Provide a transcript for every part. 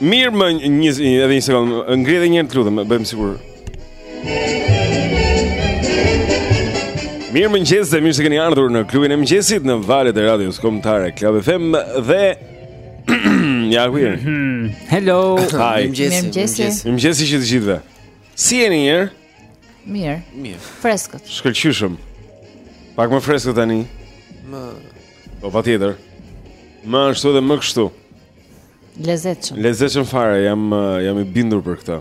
Mirëmëngjes, edhe një sekondë, ngrije edhe një herë të lutem, bëjmë sigur. Mirëmëngjes dhe mirë se keni ardhur në klubin e mëngjesit në valët e radios Kombëtare Club FM dhe Ja ku jeni mhm. Hello Hi Mirëmëngjes Mirëmëngjes të gjithëve Si jeni? Mirë Mirë Freskët Shkëlqyeshëm Pak më freskët tani Më Po patjetër Më ashtu edhe më kështu Lezetshëm Lezetshëm fare, jam, jam i bindur për këta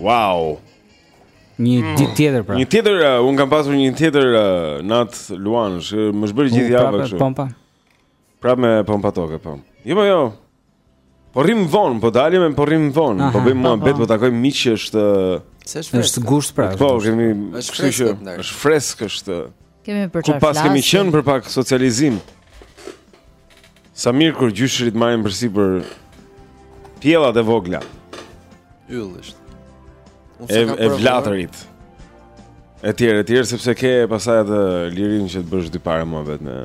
Wow Një mm. ditë tjetër pra Një tjetër, uh, unë kam pasur një tjetër uh, natë Luan, shë, më është bërë gjithë java kështu Prapë me pompa Prapë me pompa toke, po Jo, po, jo, Po rrim vonë, po dalim e po rrim vonë. Po bëjmë muhabet, po. po takojmë miq që është është gusht pra. Po, kemi është fresk, është fresk është. Kemi për çfarë? Kemi pas, kemi qenë për pak socializim. Sa mirë kur gjyshërit marrin përsipër pjellat e vogla. Yllisht. E e vllezërit. Etj, etj, sepse ke pastaj atë lirinë që të bësh dy pare muhabet me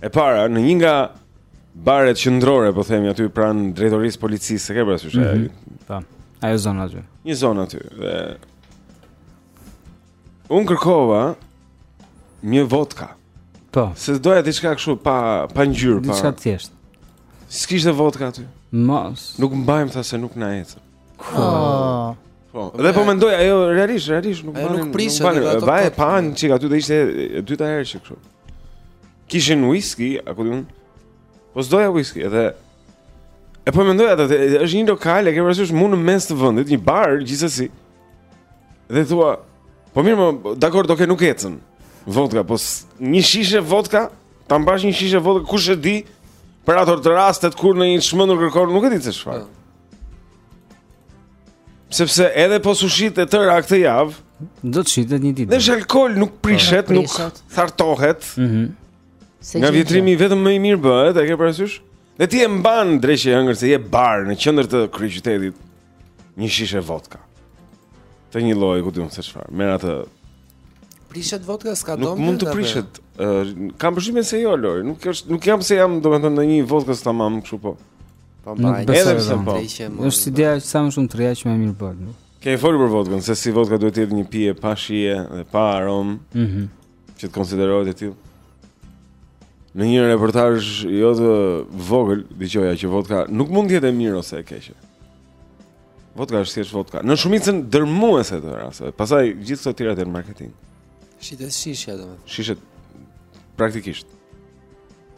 E para, në një nga baret qendrore, po themi aty pranë drejtorisë së policisë, se e ke parasysh mm -hmm. ai. Po. Ajo zonë aty. Një zonë aty. Dhe Unë kërkova një vodka. Po. Se doja diçka kështu pa pa ngjyrë, pa. Diçka të thjeshtë. S'kishte vodka aty. Mos. Nuk mbajmë tha se nuk na ecën. Oh. Po, dhe po mendoj ajo realisht, realisht nuk bën. Nuk prishet. Vajte pa një çik aty do ishte e dyta herë që kështu. Kishin whisky, apo di unë. Po s'doja whisky, edhe e po mendoj atë, është një lokal, e ke parasysh mund në mes të vendit, një bar gjithsesi. Dhe thua, po mirë, po dakord, do ke nuk ecën. Vodka, po një shishe vodka, ta mbash një shishe vodka, kush e di? Për ato të rastet kur ndonjë i çmendur kërkon, nuk e di se çfarë. Po. Sepse edhe po s'u shit e tëra këtë javë, do të shitet një ditë. Dhe alkooli nuk prishet, po, nuk thartohet. Mhm. Mm Se nga vjetrimi vetëm më i mirë bëhet, e ke parasysh? Dhe ti e mban dreqi e hëngërt se je bar në qendër të kryeqytetit. Një shishe vodka. Të një lloj, ku di unë se çfarë. Merr atë prishet vodka s'ka dom. Nuk mund të prishet. Uh, kam përshtypjen se jo Lori, nuk është nuk jam se jam domethënë në një vodka sa tamam kështu po. Po mbaj. Edhe pse po. Është ideja që sa më shumë të rrijë aq më mirë bëhet. Kemi folur për vodkën, se si vodka duhet të jetë një pije pa shije dhe pa aromë. Mhm. Mm që të konsiderohet e tillë. Në një reportazh jo të vogël, dëgjoja që vodka nuk mund të jetë e mirë ose e keqe. Vodka është thjesht vodka. Në shumicën dërmuese të rasteve. Pastaj gjithë këto tjerat janë marketing. Shitet shishja domethënë. Shishet praktikisht.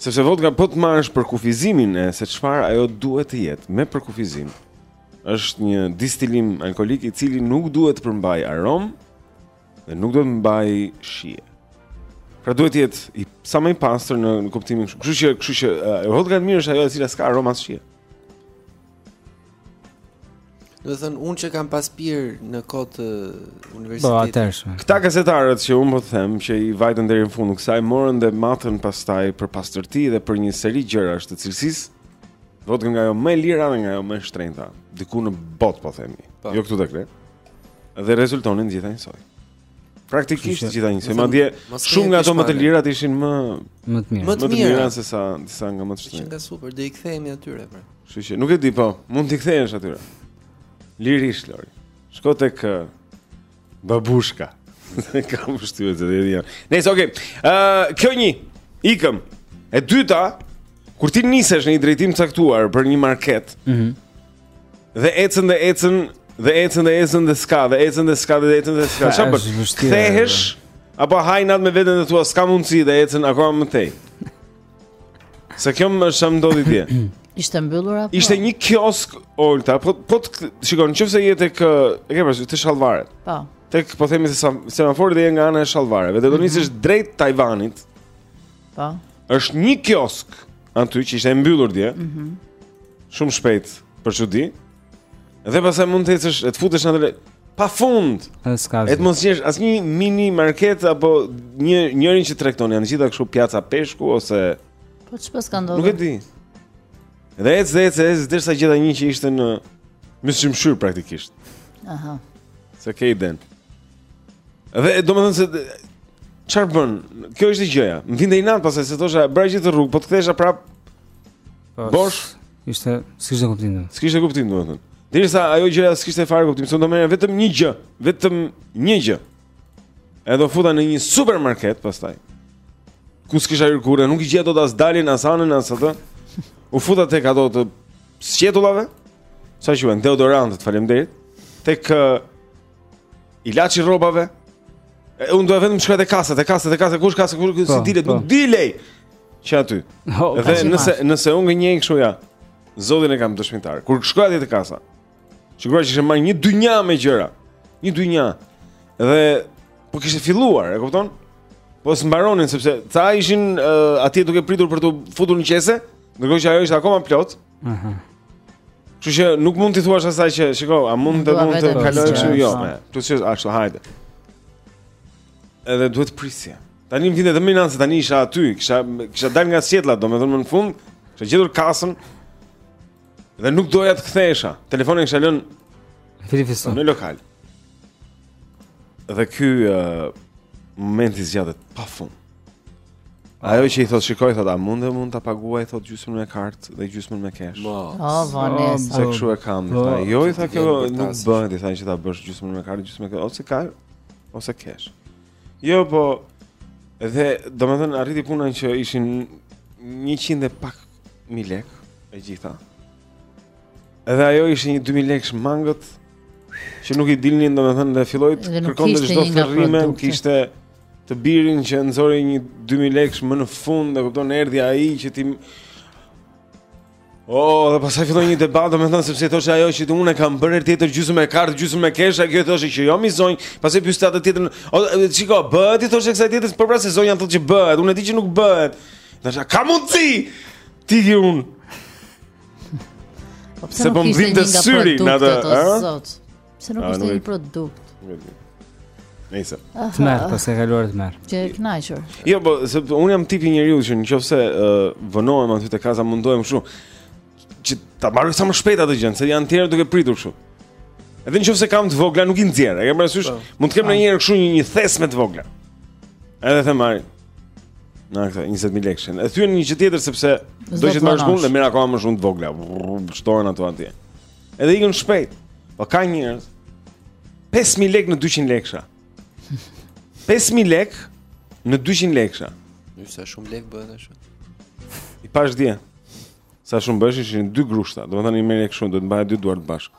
Sepse vodka po të marrësh përkufizimin e se çfarë ajo duhet të jetë me përkufizim. Është një distilim alkoolik i cili nuk duhet të përmbajë aromë dhe nuk duhet të mbajë shije. Pra duhet të jetë i sa më i pastër në, në kuptimin kështu. Kështu që, kështu që uh, vodka e mirë është ajo e cila s'ka aromë as shije. Domethënë unë që kam pas pirë në kohë të universitetit. Po atëherë. Këta gazetarët që unë po të them që i vajtën deri në fund, kësaj morën dhe matën pastaj për pastërti dhe për një seri gjërash të cilësisë. Vodkën nga ajo më e lira dhe nga ajo më e shtrenjta, diku në botë po themi. Pa. Po. Jo këtu tek ne. Dhe rezultonin të gjitha njësoj. Praktikisht të gjitha njësoj, madje shumë nga ato më të lirat ishin më më të mira. Më të mira se sa disa nga më të shtrenjta. Ishin nga super, do i kthehemi atyre pra. Kështu që nuk e di po, mund t'i kthehesh atyre. Lirisht Lori. Shko tek babushka. Ka vështirë të dhe dhja. Nëjse, oke, uh, kjo një, ikëm, e dyta, kur ti nisesh në një drejtim caktuar për një market, mm -hmm. Dhe ecën dhe ecën dhe ecën dhe ecën dhe s'ka dhe ecën dhe s'ka dhe ecën dhe s'ka. Çfarë bën? Kthehesh apo ha inat me veten e thua s'ka mundësi dhe ecën akoma më tej. Se kjo më ndodhi dje. Ishte mbyllur apo? Ishte një kioskë Olta, po po shikon, nëse je tek e ke parasysh te Shallvaret. Po. Tek po themi te semafori dhe je nga ana e Shallvareve, dhe do mhm. nisesh drejt Tajvanit. Po. Është një kioskë. aty që ishte e mbyllur dje. Mhm. Mm shumë shpejt për çudi. Dhe pastaj mund të ecësh, e të futesh në atë pa fund. E të mos gjesh asnjë mini market apo një njeri që tregton janë të gjitha kështu pjaca peshku ose Po ç'paska ndodhur? Nuk e di. Dhe ec dhe ec ec derisa gjeta një që ishte në Myslym Shyr praktikisht. Aha. S'e ke idenë. Dhe domethënë se çfarë bën? Kjo ishte gjëja. Më vinte inat pastaj se thosha bëra gjithë atë rrugë, po të kthesha prapë. Po, bosh, ishte s'kishte kuptim. S'kishte kuptim domethënë. Derisa ajo gjëja s'kishte fare kuptim, se do merrja vetëm një gjë, vetëm një gjë. Edhe u futa në një supermarket pastaj. Ku s'kisha hyrë kurrë, nuk i gjeja dot as daljen as anën as atë. U futa tek ato të sqetullave. Si quhen deodorantët, faleminderit. Tek Ilaçi i rrobave. Unë do vetëm të shkoj te kasa, te kasa, te kasa, ku është kasa, ku është, si po, dilet, po. nuk dilej. Që aty. Oh, dhe nëse nëse unë gënjej kështu ja. Zotin e kam dëshmitar. Kur shkoj atje te kasa. Sigurisht që kishte marrë një dynja me gjëra. Një dynja. Dhe po kishte filluar, e kupton? Po s'mbaronin sepse ca ishin uh, atje duke pritur për të futur në qese, ndërkohë që ajo ishte akoma plot. Aha. Kështu që nuk mund t'i thuash asaj që, shiko, a mund të mund të kaloj kështu jo. Plus që ashtu, hajde. Edhe duhet të prisja. Tani më vjen edhe më se tani isha aty, kisha kisha dal nga sjellja, domethënë më në fund, kisha gjetur kasën. Dhe nuk doja të kthesha. Telefonin kisha lënë Filipiston në lokal. Dhe ky uh, moment i zgjatet pafund. Ajo që i thotë shiko i thotë a mund të mund ta paguaj thotë gjysmën me kartë dhe gjysmën me cash. Po, Vanessa. Se kshu e kam, po, tha. Jo i tha kjo nuk bëhet, i tha që ta bësh gjysmën me kartë, gjysmën me cash ose kartë ose cash. Jo, po dhe domethënë arriti puna që ishin 100 e pak mijë lekë e gjitha. Edhe ajo ishte një 2000 lekësh mangët që nuk i dilnin domethënë dhe filloi të kërkonte çdo thërrime, kishte Të birin që nxori një 2000 lekësh më në fund, e kupton, erdhi ai që ti Oh, dhe pasaj fillon një debat, domethënë, sepse thoshe ajo që unë e kam bërë tjetër gjysmë me kartë, gjysmë me kesh, kjo thoshe që jo mi zonjë, pasaj pyeste atë tjetrën, o, shiko, bëhet, i thoshe kësaj tjetër, për pra se zonja na thotë që bëhet, unë e di që nuk bëhet, dhe shë, ka mund ti, ti ki unë, po se po më dridhet syri, në atë, Pse nuk është një produkt? Nëse. Të merr, pas ka kaluar të merr. Që e kënaqur. Jo, po se unë jam tipi i njeriut që nëse uh, vonohem aty te kasa mundohem kështu që ta marr sa më shpejt atë gjënë, se janë të tjerë duke pritur kështu. Edhe nëse kam të vogla nuk i nxjerr. E kam parasysh, po. mund të kem ndonjëherë kështu një, një thes me të vogla. Edhe them ai. Na këtë 20000 lekësh. E thyen një gjë tjetër sepse do të marrësh punë, mira ka më shumë të vogla. Shtohen ato atje. Edhe ikën shpejt. Po ka njerëz 5000 lekë në 200 lekësha. 5000 lekë në 200 lekësha. Ju sa shumë lekë bëhet ashtu. I pashë dje. Sa shumë bëheshin ishin dy grushta. Domethënë i merr kështu, do të mbaje dy duart bashkë.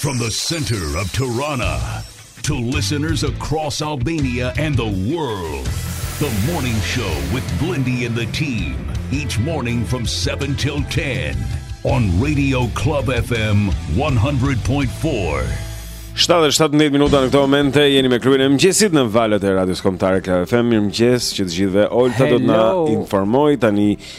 From the center of Tirana to listeners across Albania and the world. The morning show with Blendi and the team each morning from 7 till 10 on Radio Club FM 100.4. 7:17 minuta në këto momente jeni me klubin e mëngjesit në valët e radios kombëtare Club FM. Mirëmëngjes që të gjithëve. Olta do të na informojë tani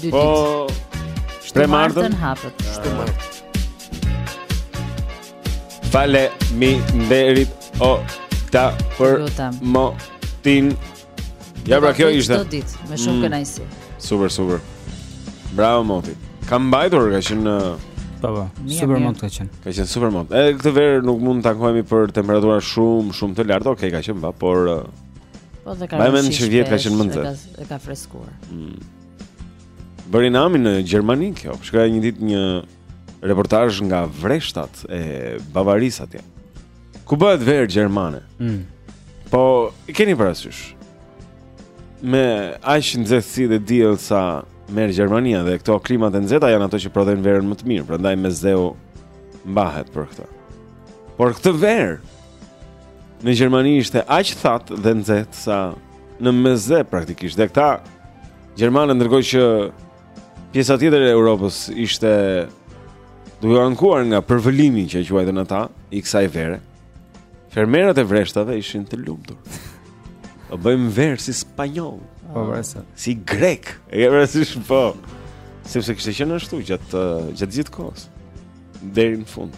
Dy po, ditë. Po. Të martën hapet. Të martën. Faleminderit Olta për motin. Ja pra kjo ishte. Këto ditë, me shumë mm. kënaqësi. Super, super. Bravo, moti. Ka mbajtur, ka qenë... Po, po. Super mot ka qenë. Ka qenë super mot. Edhe këtë verë nuk mund të ankohemi për temperatura shumë, shumë të lartë. Okej, okay, ka qenë, po, por Po dhe ka rëndësi. Meqë vjet ka qenë më nxehtë. Ka ka freskuar. Mm. Bëri namin në Gjermani kjo. Shikoja një ditë një reportazh nga vreshtat e Bavarisë atje. Ku bëhet verë gjermane. Mm. Po i keni parasysh. Me aq nxehtësi dhe diell sa merr Gjermania dhe këto klimat e nxehta janë ato që prodhojnë verën më të mirë, prandaj Mesdheu mbahet për këtë. Por këtë verë Në Gjermani ishte aq thatë dhe nxehtë sa në Mesdhe praktikisht. Dhe këta gjermanë ndërkohë që pjesa tjetër e Europës ishte duke u ankuar nga përvëlimi që e quajtën ata i kësaj vere. Fermerët e vreshtave ishin të lumtur. Po bëjmë verë si spanjoll, po verë si. Ah. Si grek, e ke parasysh, po. Sepse kishte qenë ashtu gjatë gjatë gjithë kohës. deri në fund.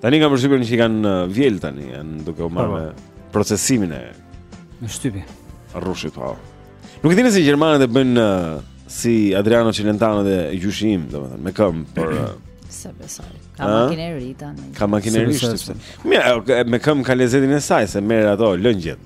Tani kam përshtypjen që i kanë uh, vjel tani, janë duke u marrë me procesimin e me shtypi. Rrushit po. Nuk e di nëse gjermanët e bëjnë uh, si Adriano Celentano dhe gjyshi im, domethënë, me këmbë, por uh, s'e besoj. Ka makineri tani. Ka makineri sepse. Mirë, me këmbë ka lezetin e saj se merr ato lëngjet.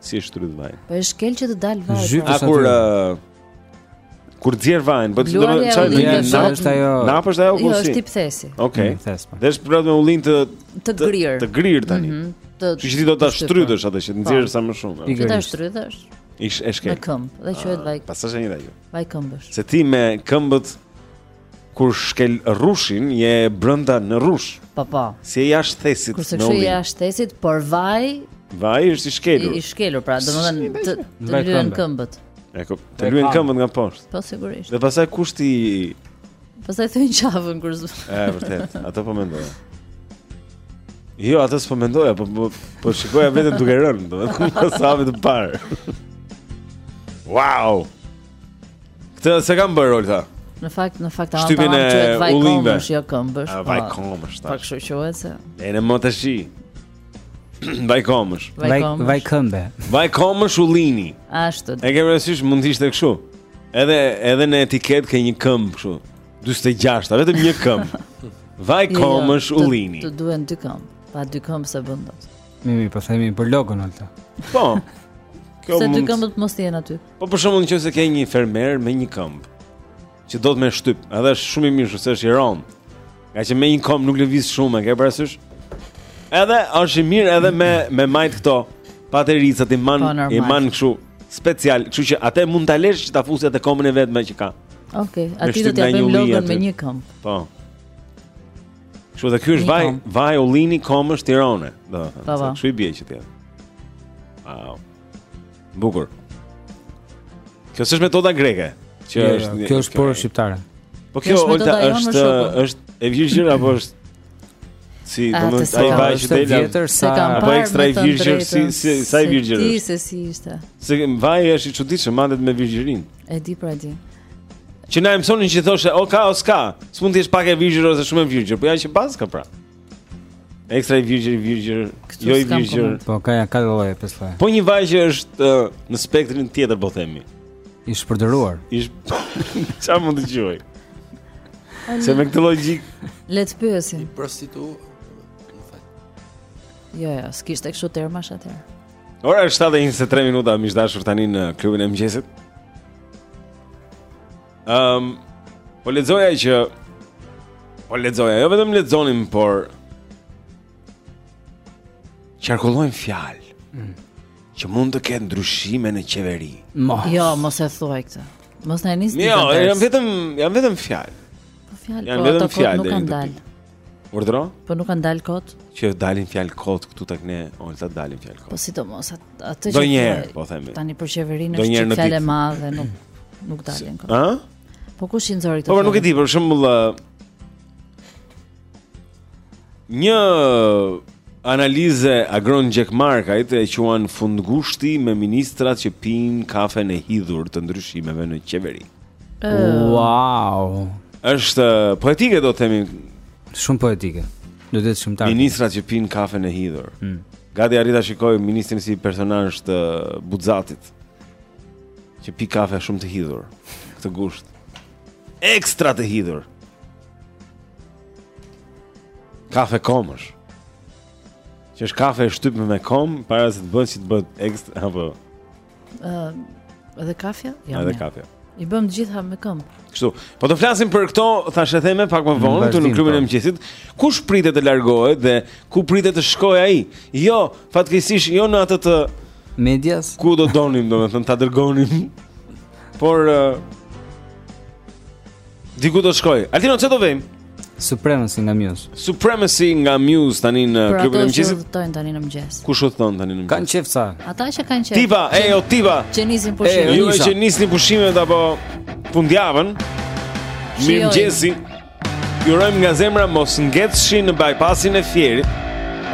Si e shtrydh vajin? Po e shkel që të dalë vaji. Zhyt aty. Kur uh, kur nxjerr vajin, po do të çaj në një napë është ajo. Napë është ajo jo, kursi. Jo, është tip thesi. Okej. Okay. Po. Dhe është prapë me ullinj të të grirë. Të grirë tani. Mm -hmm. Të Që ti do ta shtrydhësh atë që të nxjerrësh po. sa më shumë. Ti ta shtrydhësh. Dhe e shkel. Me këmbë, dhe quhet ah, vaj. Pastaj është një vaj. Vaj këmbësh. Se ti me këmbët Kur shkel rrushin, je brenda në rrush. Po, po. Si je jashtë thesit Kurse me kështu ullin. jashtë thesit, por vaj Vaj është i i, shkelur. i shkelur, pra domethënë të, të Ndaj lyen këmbë. këmbët. E ku të E lyen kam. këmbët nga poshtë. Po sigurisht. Dhe pastaj kush ti Pastaj thyen qafën kur z- e vërtet, atë po mendoja. Jo, atë s'po mendoja, po po, po shikoja veten duke rënë, domethënë ku pasavi të parë. Wow! Këtë s'e kam bërë, Olta. Në fakt, në fakt, emri është vaj këmësh, jo këmbësh. A, po. vaj këmësh, ta. Pak shoqohet se. E në më të shi. Vaj këmësh. Vaj këmësh. Vaj këmbe. Vaj këmësh ulliri. Ashtu. E ke parasysh, mund të ishte këshu. Edhe, edhe në etiketë ke një këmbë këshu. 26, a vetëm një këmbë. Vaj këmësh jo, jo, ulliri. Të duen dy këmbë. Pa dy këmbë s'e bën dot. Mirë, po themi për logon, Olta. Po. Kjo se dy këmbët mos të jenë aty. Po për shembull nëse ke një fermer me një këmbë që do të më shtyp, edhe është shumë i mirë se është i rëndë. Nga që me një këmbë nuk lëviz shumë, e ke parasysh? Edhe është i mirë edhe me me majt këto patericat i man peshën, i man kështu special, kështu që atë mund ta lësh që ta fusë atë këmbën e vetme që ka. Okej, okay, aty do t'ia bëjmë logon me një këmbë. Po. Kështu dhe ky është vaj, vaj ullini komësh Tirone, do të thënë. Kështu i bie që ti. Wow. Bukur. Kjo është metoda greke, që jo, jo, është Kjo është puro shqiptare. Po kjo është është është e virgjër apo është Si, do të thotë ai vaj që del vjetër se ka apo ekstra i virgjër si si sa i virgjër është. Se si ishte. Se vaji është i çuditshëm mandet me virgjërinë. E di pra de. Që na mësonin që thoshe o ka o s'ka, s'mund të jesh pak e virgjër ose shumë e virgjër, po ja që paska pra. Ekstra i virgjër, i virgjër, jo i virgjër. Po ka ja katër lloje, pesë lloje. Po një vaj që është uh, në spektrin tjetër po themi. I shpërdoruar. I çfarë mund ta quaj? Se me këtë logjikë le të pyesim. Prostitu. Jo, jo, s'kishte kështu termash atëherë. Ora është 7:23 minuta, miq të dashur tani në klubin e mëngjesit. Ehm, um, po lexoja që po lexoja, jo vetëm lexonim, por qarkullojnë fjalë. Mm. Që mund të ketë ndryshime në qeveri. Mos. Jo, mos e thuaj këtë. Mos na nis. Jo, janë vetëm janë vetëm fjalë. Po fjalë, po ato fjalë nuk kanë dalë. Urdhro? Po nuk kanë dalë kot. Që dalin fjalë kot këtu tek ne, Olta, dalin fjalë kot. Po sidomos atë që Do një herë, po themi. Tani për qeverinë është një fjalë e madhe, nuk nuk dalin kot. Ë? Po kush i nxori këto? Po nuk e di, për shembull një analizë e Agron Gjekmarkajt e quan fund gushti me ministrat që pin kafen e hidhur të ndryshimeve në qeveri. Wow. Është poetike do të themi. Shumë poetike. Do të jetë shumë tani. Ministrat që pin kafen e hidhur. Mm. Gati arrita ta shikoj ministrin si personazh të Buxatit. Që pi kafe shumë të hidhur. Këtë gusht. Ekstra të hidhur. Kafe komësh. Që është kafe e shtypme me kom para se të bën si të bëhet ekstra apo Ë, edhe kafja? Jo. Edhe kafja. I bëjm të gjitha me këmbë. Kështu. Po do flasim për këto, thashetheme pak më vonë këtu në klubin e po. mëngjesit. Kush pritet të largohet dhe ku pritet të shkojë ai? Jo, fatkeqësisht jo në atë të medias. Ku do donim, domethënë ta dërgonim. Por uh, Diku do të shkoj. Altino çfarë do vëmë? Supremacy nga Muse. Supremacy nga Muse tani në pra, Klubin e mëngjesit. Kush udhëton tani në mëngjes? Kush udhëton tani në mëngjes? Kanë qef sa? Ata që kanë qef. Tipa, e jo tipa. Që nisin pushimet. Ju që nisni pushimet apo fundjavën. Mëngjesi. Ju urojmë nga zemra mos ngecshi në bypassin e Fierit.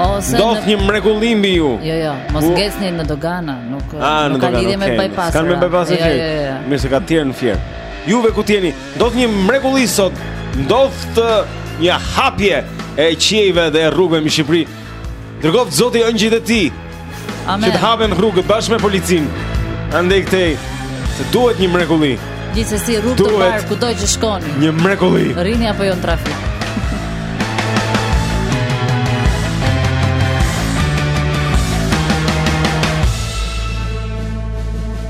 Ose ndodhtë një mrekulli mbi ju. Jo, jo, mos ngecni në dogana, nuk ah, nuk ka lidhje me bypassin. Kan me bypassin. Jo, jo, jo. Mirë, s'e ka pjerë në Fier. Juve ku të jeni, ndodhtë një mrekulli sot, ndodhtë një hapje e qiejve dhe rrugëve mbi Shqipëri. Dërgoftë Zoti engjëjt e tij. Amen. Që të hapen rrugët bashkë me policinë. Andej këtej, se duhet një mrekulli. Gjithsesi rrugë të mbarë kudo që shkoni. Një mrekulli. Rrini apo jo në trafik.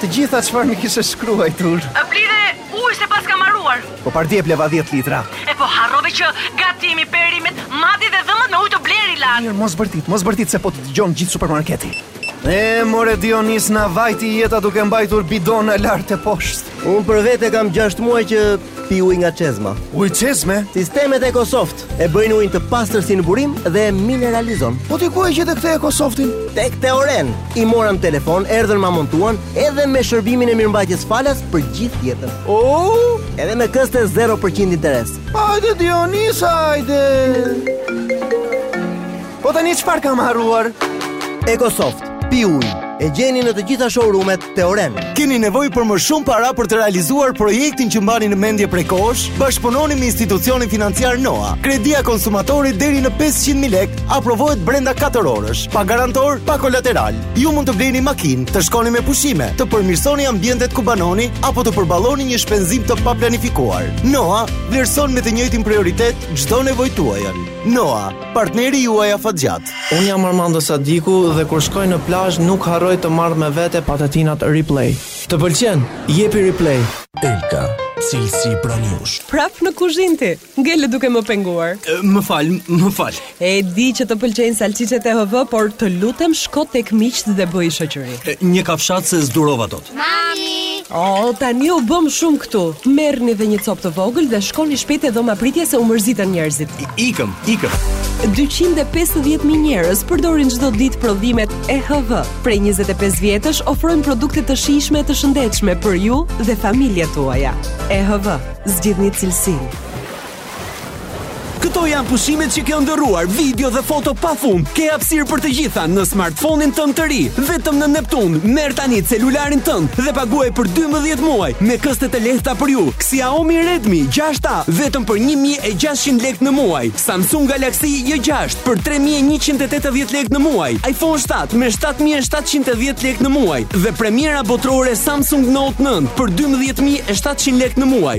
të gjitha çfarë më kishe shkruajtur. A bli dhe ujë se paskam harruar. Po pardje bleva 10 litra. E po harrove që gatimin, perimet, madje dhe dhëmbët me ujë të blerë i lan. Mirë, mos bërtit, mos bërtit se po të dëgjon gjithë supermarketi. E, more Dionis, na vajti jeta duke mbajtur bidona lart e poshtë. Unë për vete kam 6 muaj që pi ujë nga çezma. Ujë çezme? Sistemet EcoSoft e bëjnë ujin të pastër si në burim dhe e mineralizon. Po ti ku e gjete këtë EcoSoftin? Tek Teoren, i mora në telefon, erdhën ma montuan, edhe me shërbimin e mirëmbajtjes falas për gjithë jetën. O, oh! edhe me këste 0% interes. Ajde, Dionis, ajde! Po tani çfarë kam harruar? EcoSoft, pi ujë. E gjeni në të gjitha showroomet Teoren. Keni nevojë për më shumë para për të realizuar projektin që mbani në mendje prej kohësh? Bashkëpunoni me institucionin financiar Noa. Kredia konsumatore deri në 500.000 lekë aprovohet brenda 4 orësh, pa garantor, pa kolateral. Ju mund të blini makinë, të shkoni me pushime, të përmirësoni ambientet ku banoni apo të përballoni një shpenzim të paplanifikuar. Noa vlerëson me të njëjtin prioritet çdo nevojë tuajën. Noa Partneri juaj afatgjatë. Unë jam Armando Sadiku dhe kur shkoj në plazh nuk harroj të marr me vete patatinat Replay. Të pëlqen? Jepi Replay. Elka, cilësi pranë jush. Prap në kuzhinë ti. Ngele duke më penguar. Më fal, më fal. E di që të pëlqejnë salcicet e HV, por të lutem shko tek miqtë dhe bëji shoqëri. Një kafshatë se s'durova dot. Mami! Oo, tani u bëmë shumë këtu. Merrni dhe një copë të vogël dhe shkoni shpejt te dhoma e pritjes se u mërzitën njerëzit. Ikëm, ikëm. Dyqind e pesëdhjetë mijë njerëz përdorin çdo ditë prodhimet EHW. Prej njëzet e pesë vjetësh ofrojnë produkte të shijshme e të shëndetshme për ju dhe familjet tuaja. EHW, zgjidhni cilësinë. Këto janë pushimet që ke ëndërruar, video dhe foto pa fund. Ke hapësirë për të gjitha në smartphone-in tënd të ri. Vetëm në Neptun, merr tani celularin tënd dhe paguaj për 12 muaj me këste të lehta për ju. Xiaomi Redmi 6A vetëm për 1600 lekë në muaj. Samsung Galaxy J6 për 3180 lekë në muaj. iPhone 7 me 7710 lekë në muaj dhe premiera botërore Samsung Note 9 për 12700 lekë në muaj.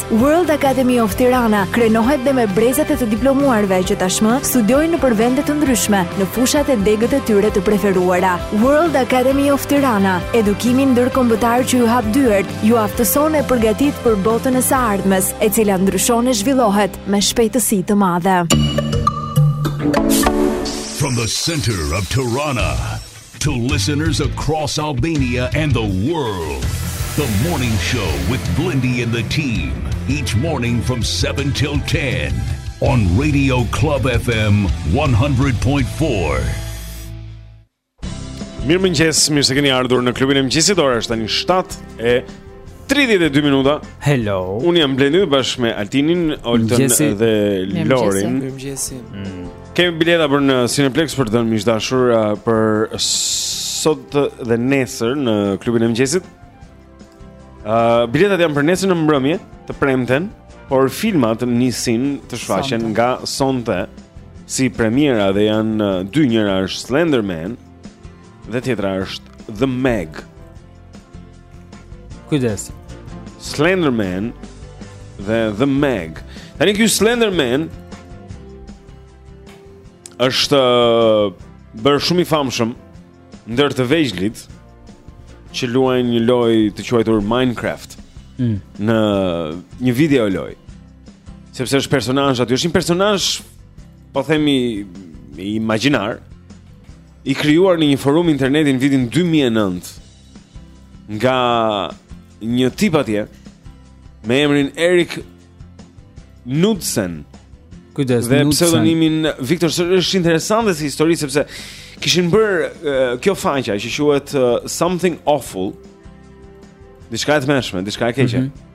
World Academy of Tirana krenohet dhe me brezat e të diplomuarve që tashmë studiojnë nëpër vende të ndryshme, në fushat e degët e tyre të preferuara. World Academy of Tirana, edukimi ndërkombëtar që ju hap dyert, ju aftëson e përgatit për botën e së ardhmes, e cila ndryshon e zhvillohet me shpejtësi të madhe. From the center of Tirana To listeners across Albania and the world, the morning show with Blendi and the team, each morning from 7 till 10 on Radio Club FM 100.4. Mirëmëngjes, mirë se keni ardhur në klubin e mëngjesit, ora është tani 7 e 32 minuta. Hello. Unë jam Blendi bashkë me Altinin, Oltën dhe Lorin. Mirëmëngjesi. Mirëmëngjesi. Mm. Kemi bileta për në Cineplexx për të dhënë miq të dashur uh, për sot dhe nesër në klubin e mëngjesit. Ë uh, biletat janë për nesër në mbrëmje, të premten, por filmat nisin të shfaqen nga sonte si premierë dhe janë uh, dy njëra është Slenderman dhe tjetra është The Meg. Kujdes. Slenderman dhe The Meg. Tani ky Slenderman është uh, bërë shumë i famshëm ndër të vegjlit që luajnë një lojë të quajtur Minecraft. Mm. Në një videolojë. Sepse është personazh aty, është një personazh po themi imagjinar. I krijuar në një forum interneti në vitin 2009 nga një tip atje me emrin Eric Knudsen. Knudsen, dhe pseudonimin Victor është interesante si histori sepse kishin bërë kjo faqja që quhet Something Awful. Diçka e tmerrshme, diçka e keqe. Mm -hmm.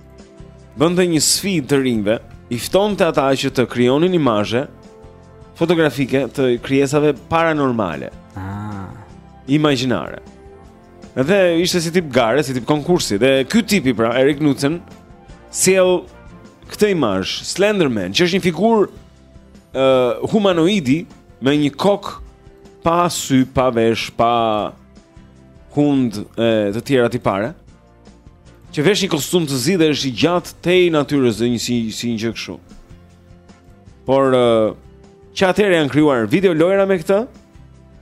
Bënte një sfidë të rinjve, i ftonte ata që të krijonin imazhe fotografike të krijesave paranormale. Ah, imagjinare. Dhe ishte si tip gare, si tip konkursi dhe ky tipi pra Erik Knudsen sjell këtë imazh, Slenderman, që është një figurë uh, humanoidi me një kokë pa sy, pa vesh, pa hundë e të tjera tipare. Që vesh një kostum të zi dhe është i gjatë tej natyrës dhe një si, si një gjë kështu. Por, që atëherë janë krijuar videolojëra me këtë,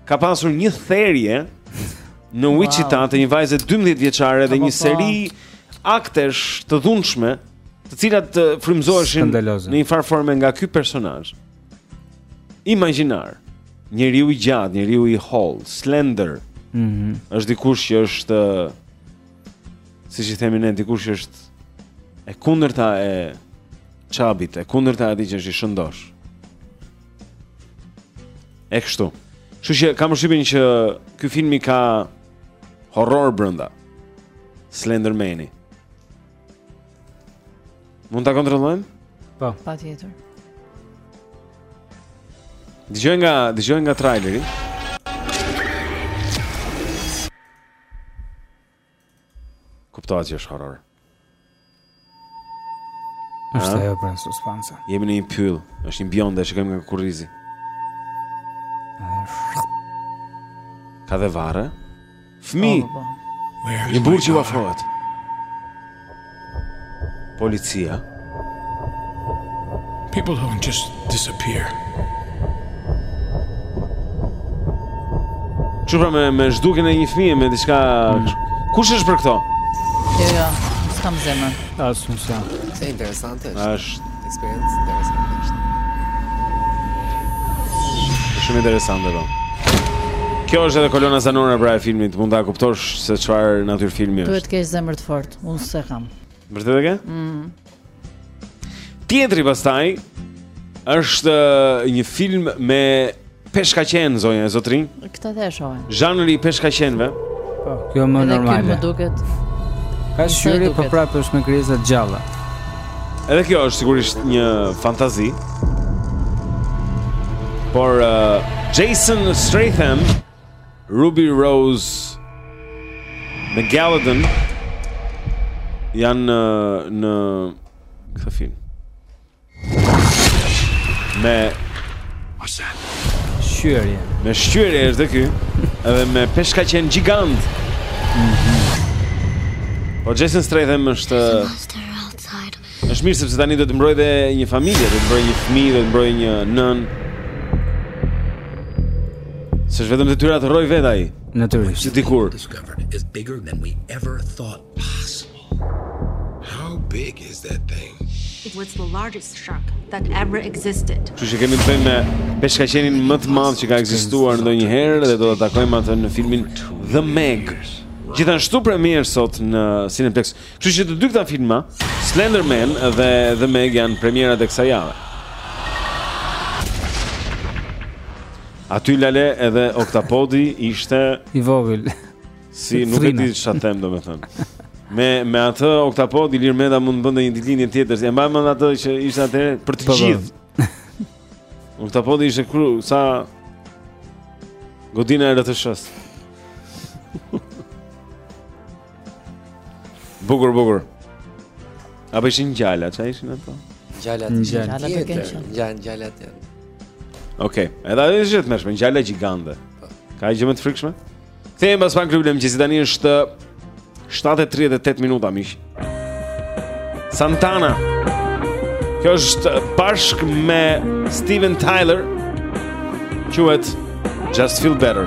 ka pasur një therje në Wichita wow. të një vajze 12 vjeçare dhe një seri aktesh të dhunshme të cilat frymëzoheshin në një farë forme nga ky personazh. Imagjinar. Njeriu i gjatë, njeriu i hollë, slender. Mhm. Mm është dikush që është siç i themi ne, dikush që është e kundërta e çabit, e kundërta e atij që është i shëndoshë. E kështu. Kështu që kam përshtypjen që ky filmi ka horror brenda. Slendermani. Mund ta kontrollojmë? Po. Patjetër. Dëgjoj nga, dëgjoj nga traileri. Kuptohet që është horror. Është ajo pra suspansa. Jemi në një pyll, është një bjonde, shikojmë nga kurrizi. Ka dhe varre. Fëmijë, një burrë që u afrohet. Policia. People don't just disappear. Që pra me, me zhdukjen e një fëmije me diçka... Mm. Kush është për këto? Jo, jo, s'kam zemër. As unë s'kam. Se interesante është. Është. Eksperiencë interesante është. Shumë interesante do. Kjo është edhe kolona zanore pra e filmit, mund ta kuptosh se çfarë natyrë filmi është. Duhet të kesh zemër të fortë, unë s'e kam. Vërtet e ke? Mhm. Tjetri pastaj është uh, një film me peshkaqenë, zonja e zotërinj. Këta dhe shihen. Zhanri i peshkaqenëve po, Kjo më normale Edhe kjo më duket Ka shqyri për po prapë është me krijesa të gjalla Edhe kjo është sigurisht një fantazi Por uh, Jason Statham Ruby Rose Megalodon Janë uh, në Këtë film Me Shqyërje Me shqyërje është dhe ky Edhe me peshkaqenë gjigand mm -hmm. Po Jason Statham është është mirë sepse tani do të mbrojë dhe një familje, do të mbrojë një fëmijë, do të mbrojë një nënë. S'është vetëm detyra të rrojë vetë ai. Natyrisht. Si dikur. Discovered is bigger than we ever thought possible. How big is that thing? It was the largest shark that ever existed. Kështu që kemi të bëjmë me peshkaqenin më të madh që ka ekzistuar ndonjëherë dhe do ta takojmë atë në filmin The Meg. Gjithashtu premierë sot në Cineplex. Kështu që të dy këta filma, Slender Man dhe The Meg janë premierat e kësaj jave. Aty lale edhe Oktapodi ishte i vogël. Si nuk e di çfarë them domethënë. Me me atë oktapod Ilir Meta mund të bënte një ditëlindje tjetër. E mbaj mend atë që ishte atëherë për të po, po. gjithë. Oktapod ishte krejt sa godina e RTSH-së Bukur, bukur. A po ishin ngjala, çfarë ishin ato? Ngjala, ngjala të keqen. Ngjan ngjala të. Okej, edhe ajo është e tmerrshme, ngjala gjigante. Po. Ka gjë më të frikshme? Kthehemi pas pak te klubi i mëngjesit tani është 7:38 minuta miq. Santana. Kjo është bashkë me Steven Tyler. Quhet Just Feel Better.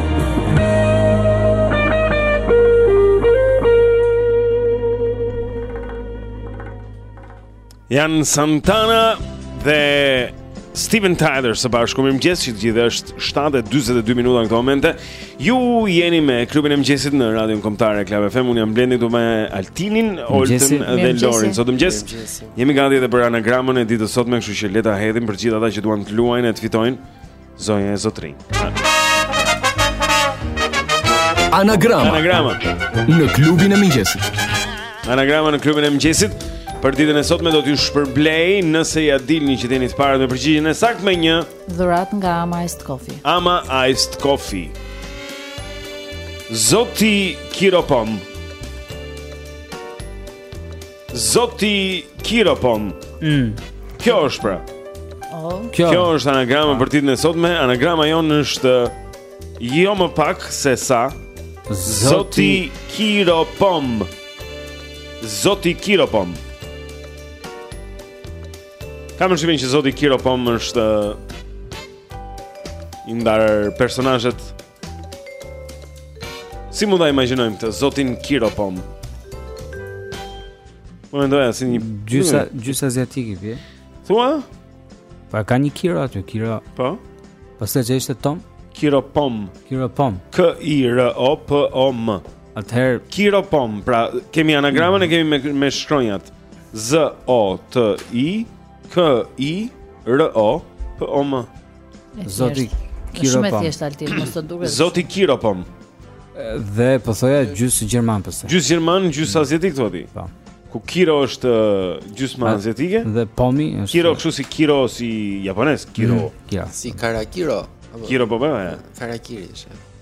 Janë Santana dhe Steven Tyler së bashku mirëmëngjes të gjithëve është 7.42 minuta në këto momente Ju jeni me klubin e mëngjesit në radion kombëtare Club FM Unë jam Blendi këtu me Altinin, Oltën dhe Lorin Sot në mëngjes jemi gati edhe për anagramën e ditës së sotme kështu që le ta hedhim për të gjithë ata që duan të luajnë e të fitojnë Zonja e zotërinj. Anagrama. Anagrama. Në klubin e mëngjesit. Anagrama në klubin e mëngjesit. Për ditën e sotme do t'ju shpërblej nëse ia dilni që të jeni të parët me përgjigjen e saktë me një dhuratë nga Ama Iced Coffee. Ama Iced Coffee. Zoti Kiropom. Zoti Kiropom. Mm. Kjo është pra. Oh. Kjo. Kjo është anagrama për ditën e sotme. Anagrama jonë është jo më pak se sa Zoti Kiropom. Zoti Kiropom. Kam përshtypjen që Zoti Kiropom është një ndër personazhet Si mund ta imagjinojmë këtë zotin Kiropom? Unë mendoja si një gjysmë gjysmë aziatik i vjen. Thua? Po ka një Kiro aty, Kiro. Po. Po si që ishte Tom? Kiro Pom. Kiro Pom. K I R O P O M. Atëher Kiro Pom, pra kemi anagramën e kemi me, me shkronjat. Z O T I K I R O P O M. Zoti Kiropom. Shumë e thjeshtë Altin, mos të duket. Zoti Kiro pom. Dhe po thoja gjys gjerman po se. Gjys gjerman, gjys aziatik thotë. Po. Ku Kiro është uh, gjysma aziatike? Dhe pomi është Kiro kështu si Kiro si japonez, Kiro. Mm, ja. Si Karakiro. Kiro po bëra. Karakiri është.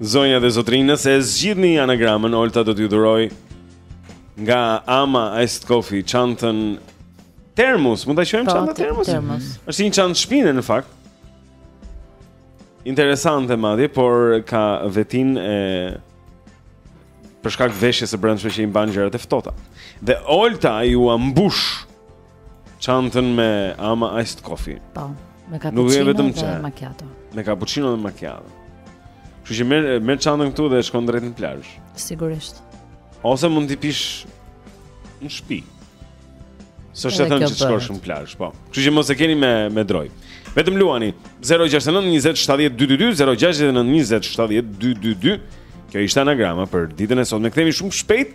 Zonja dhe zotërinj, nëse e zgjidhni anagramën, Olta do t'ju dhurojë nga Ama Iced Coffee, çantën termos, mund ta quajmë po, çantë termos? termos. Është një çantë shpine në fakt. Interesante madje, por ka vetinë për shkak të veshjes së brendshme që i mban gjërat e ftohta. Dhe Olta jua mbush Çantën me ama iced coffee. Po, me cappuccino dhe macchiato. Me cappuccino dhe macchiato. Kështu që merr merr çantën këtu dhe shkon drejt në plazh. Sigurisht. Ose mund t'i pish në shtëpi. S'është thënë që të shkosh në plazh, po. Kështu që mos e keni me me drojë. Vetëm luani 069 20 70 222 069 20 70 222. Kjo ishte anagrama për ditën e sotme. Kthehemi shumë shpejt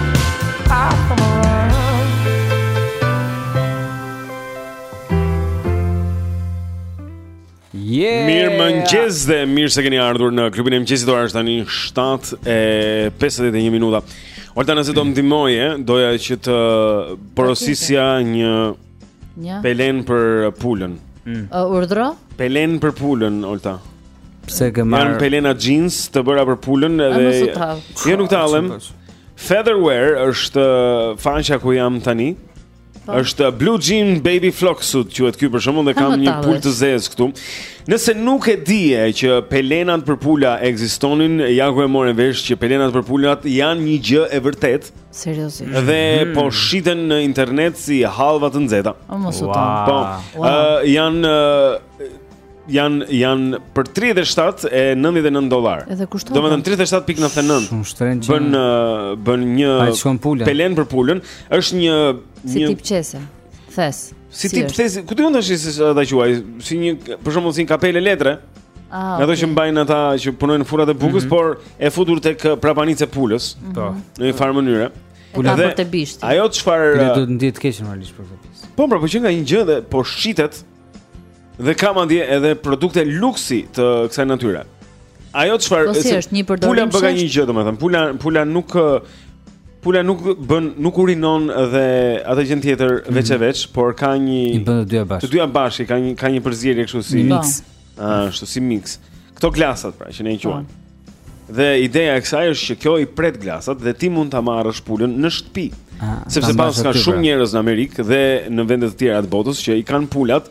Yeah. Mirëmëngjes dhe mirë se keni ardhur në klubin e mëngjesit ora është tani 7:51 minuta. Olta nëse do më ndihmoje, doja që të porosisja një Një. Pelenë për pulën. Mm. Uh, urdhro? Pelenë për pulën, Olta. Pse ke marrë? Janë pelena jeans të bëra për pulën edhe. Jo nuk tallem. Featherwear është faqja ku jam tani. Po. Është Blue Jean Baby Flock Suit, quhet ky për shkakun dhe kam një pulë të zezë këtu. Nëse nuk e dije që pelenat për pula ekzistonin, ja ku e more vesh që pelenat për pulat janë një gjë e vërtetë. Seriozisht. Dhe hmm. po shiten në internet si hallva të nxehta. O mos u tan. Po. Wow. Uh, janë uh, janë janë për 37 e 99 dollar. Domethënë 37.99. Shumë shtrenjtë. Bën uh, bën një pelenë për pulën, është një si një tip qese. Thes. Si, si tip thes, ku do të thosh si ta quaj, si një për shembull si një kapele letre. Ëh. Ah, Ato që mbajnë ata që punojnë në furrat e bukës, mm -hmm. por e futur tek eh, prapanica e pulës. Mhm. Po. Në një farë mënyre. Pula për të bishti. Ajo çfarë Do të ndihet keq normalisht për këtë pjesë. Po, pra, po që nga një gjë dhe po shitet dhe ka madje edhe produkte luksi të kësaj natyre. Ajo çfarë po si është një përdorim. Pula bëka një gjë, domethënë, pula pula nuk eh, pula nuk bën nuk urinon dhe atë gjën tjetër mm. veç e mhm. veç, por ka një i bën të dyja bashkë. Të dyja bashkë kanë një kanë një përzierje kështu si mix. Po. Ashtu si mix. Këto glasat pra që ne i po. quajmë. Dhe ideja e kësaj është që kjo i pret glasat dhe ti mund ta marrësh pulën në shtëpi. Ah, Sepse paska shumë pra. njerëz në Amerikë dhe në vende të tjera të botës që i kanë pulat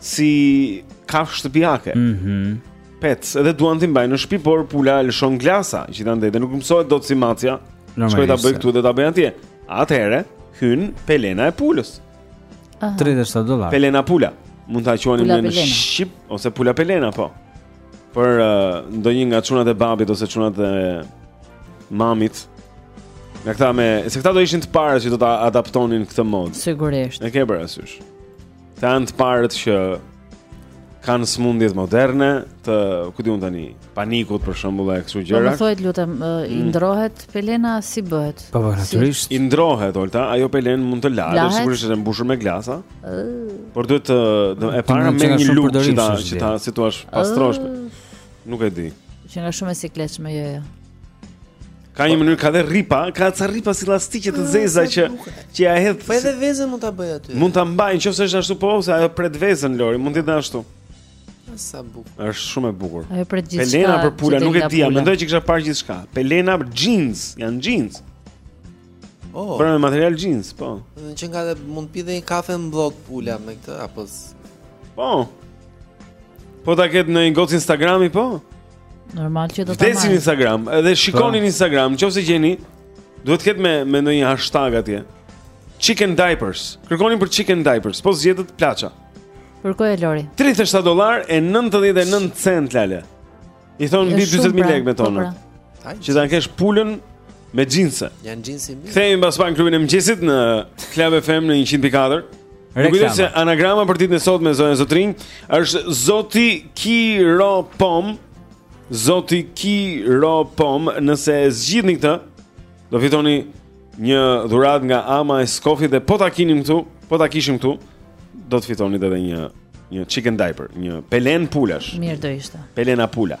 si kafshë shtëpiake. Mhm. Mm Pets, edhe duan t'i mbajnë në shtëpi, por pula lëshon glasa, që kanë dhe nuk mësohet dot si macja. Shkoj ta bëj këtu dhe ta bëj atje. Atëherë hyn pelena e pulës. 37 dollar. Pelena pula. Mund ta quanim në shqip ose pula pelena po. Por uh, ndonjë nga çunat e babit ose çunat e mamit. Nga këta me, se këta do ishin të parë që do ta adaptonin këtë modë. Sigurisht. E ke parasysh. Këta janë të parët që kanë smundjet moderne të, ku di unë tani, panikut për shembull e kështu gjëra. Po më thuaj lutem, i mm. ndrrohet pelena si bëhet? Po, po natyrisht. Si? I ndrrohet Olta, ajo pelenë mund të lahet, lahet? sigurisht është e mbushur me glasa. Uh. Por duhet të do, e para me një lugë që ta që ta si thua pastrosh. Uh. Nuk e di. Që nga shumë e sikletshme jo jo. Ka një mënyrë ka dhe rripa, ka ca rripa si llastike të ah, zeza që që ia hedh. Po edhe vezën mund ta bëjë aty. Mund ta mbajë nëse është ashtu po ose ajo pret vezën Lori, mund të jetë ashtu. Sa bukur. Është shumë e bukur. Ajo pret gjithçka. Pelena për pula, nuk e dija, mendoja që kisha parë gjithçka. Pelena për jeans, janë jeans. Oh. Pra me material jeans, po. Në që nga dhe mund të pijë dhe një kafe në Bllok pula me këtë, apo... Po. Po ta ketë ndonjë gocë Instagrami, po. Normal që do ta marrë. Vdesin në Instagram, edhe shikoni në po. Instagram, qoftë se gjeni, duhet të ketë me me ndonjë hashtag atje. Chicken diapers. Kërkoni për chicken diapers, po zgjedhët plaça. Kërkoj Lori. 37 dollar e 99 cent lale. I thonë mbi 40000 lekë me tona. Po, pra. Që ta kesh pulën Me xhinse. Janë xhinse, mirë. Kthehemi mbas pak në klubin e mëngjesit në Club FM në 104. Reklama. Se anagrama për ditën e sotme zonja zotërinj është Zoti Kiropom. Zoti Kiropom, nëse e zgjidhni këtë, do fitoni një dhuratë nga Ama's Coffee dhe po ta kinim këtu, po ta kishim këtu, do të fitoni edhe një një chicken diaper, një pelenë pulash. Mirë do ishte. Pelena pula.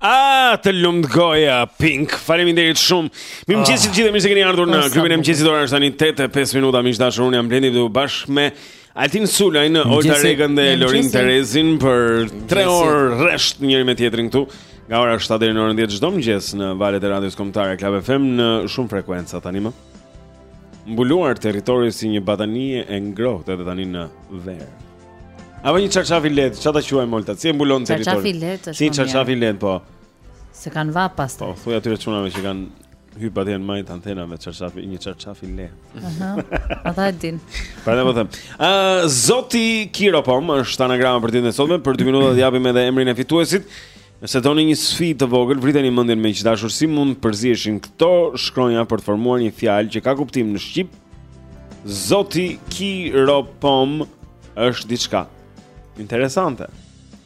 Ah, të lumtë goja, Pink. Faleminderit shumë. Mirmëngjes ah, të gjithëve, mirë se keni ardhur në klubin e mëngjesit. Ora është tani 8:05 minuta, miq të dashur. Unë jam Blendi këtu bashkë me Altin Sulajn, Olta Regën dhe Lorin Terezin për 3 orë rresht njëri me tjetrin këtu. Nga ora 7 deri në orën 10 çdo mëngjes në valët e radios kombëtare Club FM në shumë frekuenca tanimë. Mbuluar territori si një batanije e ngrohtë edhe tani në verë. Apo një çarçaf i lehtë, çfarë ta quajmë Olta? Si e mbulon territorin? Çarçaf i lehtë është. Si çarçaf i lehtë po. Se kanë vapë pas. Po, thuaj atyre çunave që kanë hyp atje në majë t'antenave me çarçaf, një çarçaf i lehtë. Aha. Ata e dinë. Prandaj po them. Ë Zoti Kiropom është anagrama për ditën e sotme, për 2 minuta do japim edhe emrin e fituesit. Nëse doni një sfidë të vogël, vriteni mendjen miq të dashur si mund të përziheshin këto shkronja për të formuar një fjalë që ka kuptim në shqip. Zoti Kiropom është diçka interesante.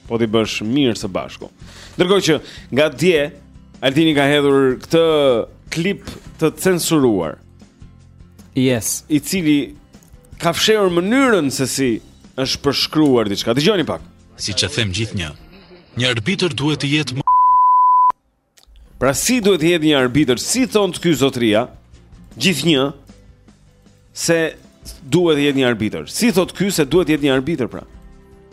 Po t'i bësh mirë së bashku. Ndërkohë që nga dje Altini ka hedhur këtë klip të censuruar. Yes, i cili ka fshehur mënyrën se si është përshkruar diçka. Dëgjoni pak. Siç e them gjithnjë, një arbitër duhet të jetë më Pra si duhet të jetë një arbitër, si thot ky zotria, gjithnjë se duhet të jetë një arbitër. Si thot ky se duhet të jetë një arbitër pra?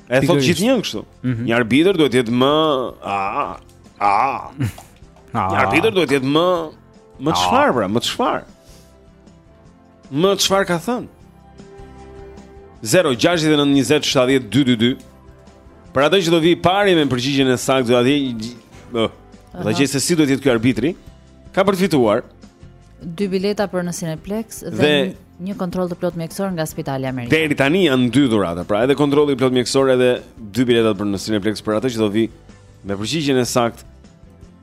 E thot gjithnjë kështu. Mm -hmm. Një arbitër duhet të jetë më a a. Një arbitër duhet të jetë më më çfarë pra, më çfarë? Më çfarë ka thënë? 0692070222. Për atë që do vijë i pari me përgjigjen e saktë, do atë do të gjejë se si duhet të jetë ky arbitri. Ka për të fituar dy bileta për në Cineplex dhe, dhe një kontroll të plotë mjekësor nga Spitali Amerikan. Deri tani janë dy dhurata, pra edhe kontrolli i plotë mjekësor edhe dy bileta për në Cineplex për atë që do vijë me përgjigjen e saktë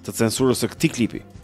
të censurës së këtij klipi.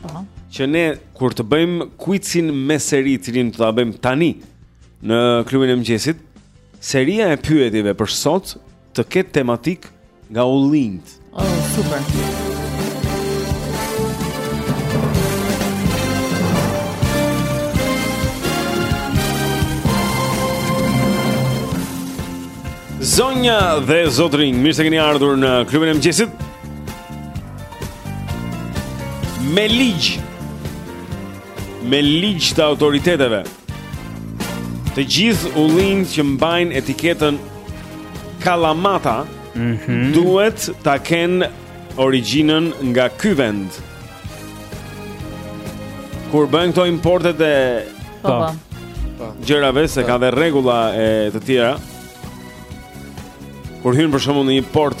Po. Që ne kur të bëjmë kuicin me seri të cilin do ta bëjmë tani në klubin e mëngjesit, seria e pyetjeve për sot të ketë tematikë nga ullinjtë. Oh, super. Zonja dhe zotërinj, mirë se keni ardhur në klubin e mëngjesit. Me ligj Me ligj të autoriteteve Të gjithë ullinjtë që mbajnë etiketën Kalamata mm -hmm. Duhet ta kenë origjinën nga ky vend Kur bëhen këto importet e Po, po. po. Gjërave se ka dhe rregulla e të tjera Kur hynë për shembull në një port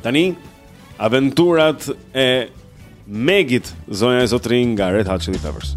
Tani aventurat e Megit, zonja e zotërinj nga Red Hot Chili Peppers.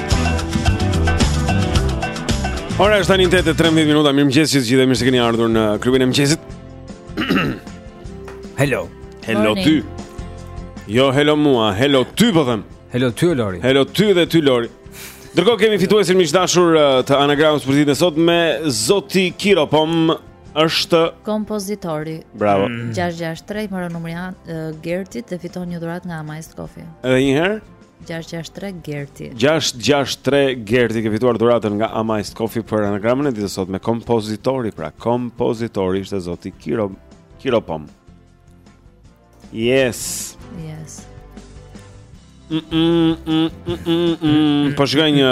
Ora është tani 8:13 minuta. Mirëmëngjes të gjithëve, mirë se keni ardhur në klubin e mëngjesit. Hello. Hello ty. Jo, hello mua, hello ty po them. Hello ty Lori. Hello ty dhe ty Lori. Ndërkohë kemi fituesin miq të dashur uh, të anagramës për ditën e sotme Zoti Kiropom është kompozitori. Bravo. 663 mm. morën numrin e uh, Gertit dhe fiton një dhuratë nga Amais Coffee. Edhe një herë? 663 Gerti 663 Gerti ke fituar dhuratën nga Amais Coffee për anagramën e ditës sotme kompozitori, pra kompozitori ishte zoti Kiro Kiropom. Yes. Yes. Mm -mm -mm -mm -mm -mm. Po shkoj një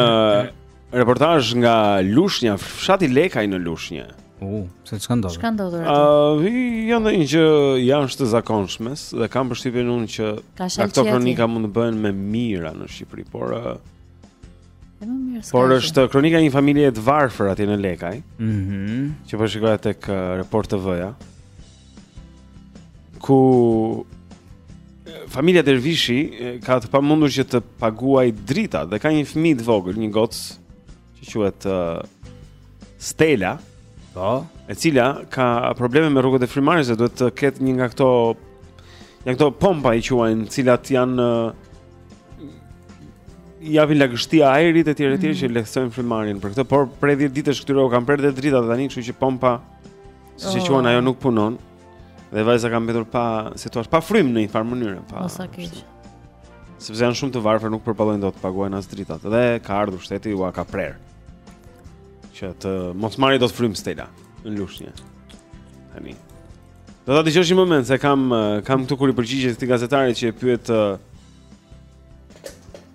Reportazh nga Lushnja, fshati Lekaj në Lushnje. U, uh, se ç'ka ndodhur? Ç'ka ndodhur? Ëh, uh, jo ndonjë gjë jashtë të zakonshmes dhe kam përshtypjen unë që këto kronika mund të bëhen me mijëra në Shqipëri, por uh, më mirë s'ka. Por është kronika e një familjeje të varfër atje në Lekaj. Mhm. Mm që po shikoja tek uh, Report TV-ja. ku familja Dervishi ka të pamundur që të paguaj drita dhe ka një fëmijë të vogël, një gocë që quhet uh, Stella, po, e cila ka probleme me rrugët e frymarrjes dhe duhet të ketë një nga këto nga këto pompa i quajnë, të cilat janë uh, japin lagështi ajrit, etj etj mm. që lehtësojnë frymarrjen për këtë, por prej 10 ditësh këtyre u kanë prerë dritat tani, kështu që pompa siç e quan ajo oh. nuk punon. Dhe vajza ka mbetur pa, si thua, pa frym në një farë mënyre, pa. Mos sa keq. Sepse janë shumë të varfër, nuk përballojnë dot të paguajnë as dritat. Dhe ka ardhur shteti ua ka prerë. Që të mos marrë dot frym Stela në Lushnje. Tani. Do ta dëgjosh një moment se kam kam këtu kur i përgjigjet këtij gazetari që e pyet uh,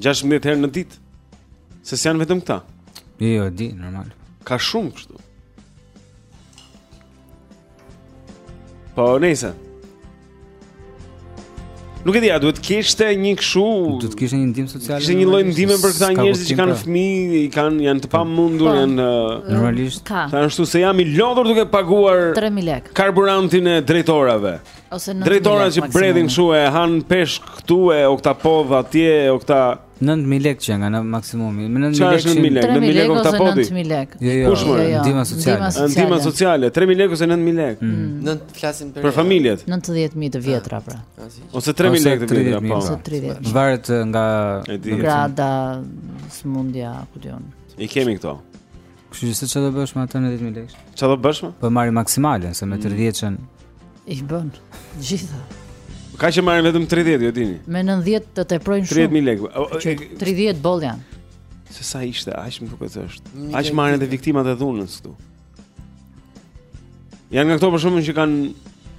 16 herë në ditë. Se s'jan vetëm këta. Jo, jo, di, normal. Ka shumë kështu. Po, nejse. Nuk e di, a duhet të kishte një kështu? Duhet të kishte një ndihmë sociale. Kishte një lloj ndihme për këta njerëz që kanë fëmijë, i kanë janë të pamundur, po. janë uh, normalisht. Tani ashtu se jam i lodhur duke paguar 3000 lekë. Karburantin e drejtorave. Ose këta drejtora që bredhin kështu e han peshk këtu e oktapod atje e ka 9000 lekë që janë maksimumi. Me 9000 lekë. Çfarë 9000 lekë? 9000 lekë ose 9000 lekë. Jo, jo, jo, jo, ndihma sociale. Ndihma sociale, 3000 lekë ose 9000 lekë. Mm. Mm. Ne flasim për për familjet. 90000 të vjetra pra. Ah, ose 3000 lekë të vjetra po. Ose 30000. Varet eh, nga grada, sëmundja, ku di unë. I kemi këto. Kështu që ça do bësh me ato 90.000 lekë? Ça do bësh me? Po e marr maksimalen, se me 30-shen... Mm. I bën të gjitha. Ka që marrin vetëm 30, e dini? Me 90 të teprojnë shumë. 30.000 lekë. 30 boll janë. Se sa ishte, aq më duket është. Aq marrin dhe viktimat e dhunës këtu. Janë nga këto për shembull që kanë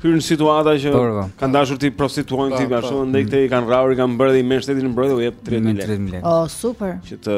hyrë në situata që por, po. kanë dashur t'i prostituojnë t'i po, ashtu po. ndaj këtej i kanë rrahur i kanë bërë dhe i merr shteti në mbrojtje u jep 3000 lekë. Oh, super. Që të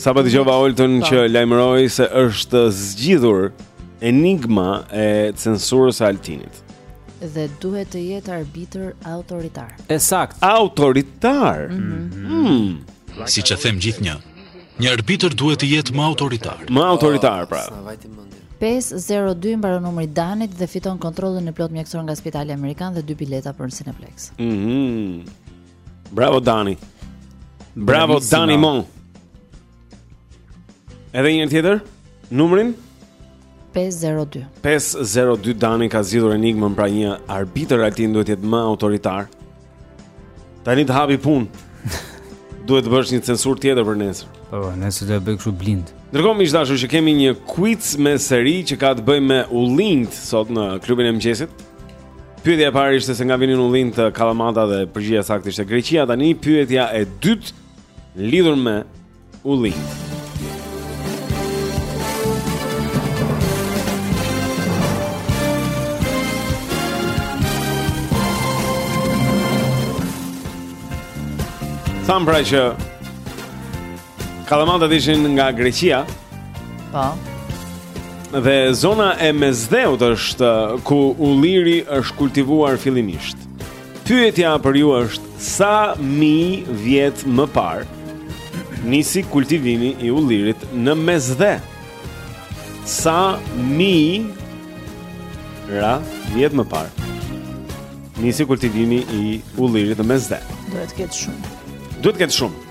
Sapo dëgjova Oltën që lajmëroi se është zgjidhur enigma e censurës së Altinit. Dhe duhet të jetë arbitër autoritar. E saktë. Autoritar. Mm -hmm. mm -hmm. Siç e them gjithnjë, një arbitër duhet të jetë më autoritar. Më autoritar, pra. 502 mbaron numri i Danit dhe fiton kontrollin e plotë mjekësor nga Spitali Amerikan dhe dy bileta për Cineplex. Mhm. Mm Bravo Dani. Bravo Bravissimo. Dani mo. Edhe një tjetër? Numrin 502. 502 Dani ka zgjidhur enigmën pra një arbitër Altin duhet të jetë më autoritar. Tani të hapi punë. duhet të bësh një censurë tjetër për nesër. Po, nesër do të bëj kështu blind. Ndërkohë miq të dashur që kemi një quiz me seri që ka të bëjë me ullinjtë sot në klubin e mëngjesit. Pyetja e parë ishte se nga vinin ullinjtë Kalamata dhe përgjigja e saktë ishte Greqia. Tani pyetja e dytë lidhur me ullinjtë. Thamë pra që Kalamatat ishin nga Greqia. Po. Dhe zona e Mesdheut është ku ulliri është kultivuar fillimisht. Pyetja për ju është sa mijë vjet më parë nisi kultivimi i ullirit në Mesdhe? Sa mijëra vjet më parë nisi kultivimi i ullirit në Mesdhe? Duhet të ketë shumë. Duhet të ketë shumë.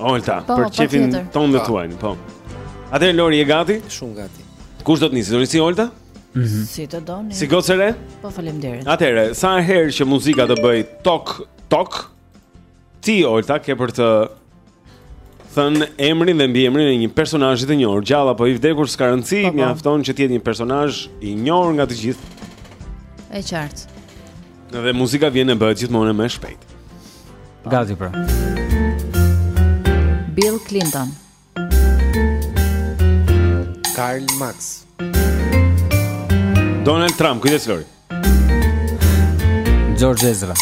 Olta, po, për qejfin tonë dhe tuajin, po. Atëherë Lori e gati? Shumë gati. Kush do ta nisi? Do nisi Olta? Mm -hmm. Si të doni. Si gocë e re? Po faleminderit. Atëherë, sa herë që muzika të bëjë tok tok, ti Olta ke për të thënë emrin dhe mbiemrin e një personazhi të njohur, gjallë apo i vdekur, s'ka rëndësi, po, po. mjafton që të jetë një personazh i njohur nga të gjithë. Është qartë. Dhe muzika vjen e bëhet gjithmonë më shpejt. Gati pra. Bill Clinton. Karl Marx. Donald Trump, kujdes Lori. George Ezra.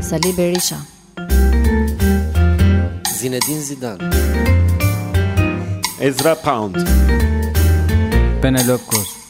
Sali Berisha. Zinedine Zidane. Ezra Pound. Penelope Cruz.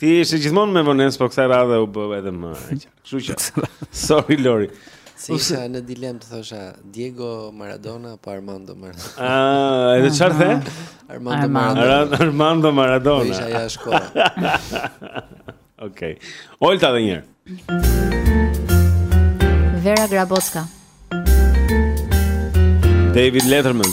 Ti ishe gjithmonë me vonesë, po kësaj radhe u bë edhe më e qartë. Kështu që. Sorry Lori. Si isha në dilemë të thosha Diego Maradona apo Armando Maradona. Ah, edhe çfarë the? Armando Maradona. Armando Maradona. Po isha ja shkolla. Okej. Olta edhe një herë. Vera Grabocka. David Letterman.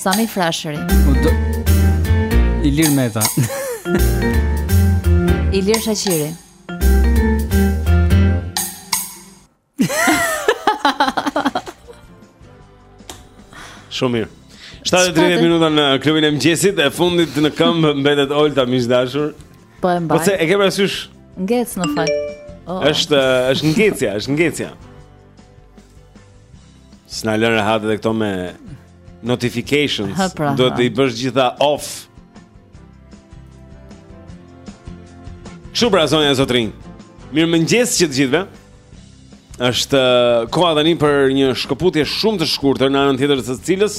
Sami Frashëri. Ilir Meta. Ilir Shaqiri. Shumë mirë. 7:30 minuta në klubin e mëngjesit e fundit në këmbë mbetet Olta miq të dashur. Po e mbaj. Po se e ke parasysh? Ngec në fakt. Oh. Është është ngecja, është ngecja. S'na lënë rehat edhe këto me notifications. Ha, pra, Duhet të i bësh gjitha off. Shumë pra zonja Zotrin. Mirëmëngjes që të gjithëve. Është uh, koha tani për një shkëputje shumë të shkurtër në anën tjetër të së cilës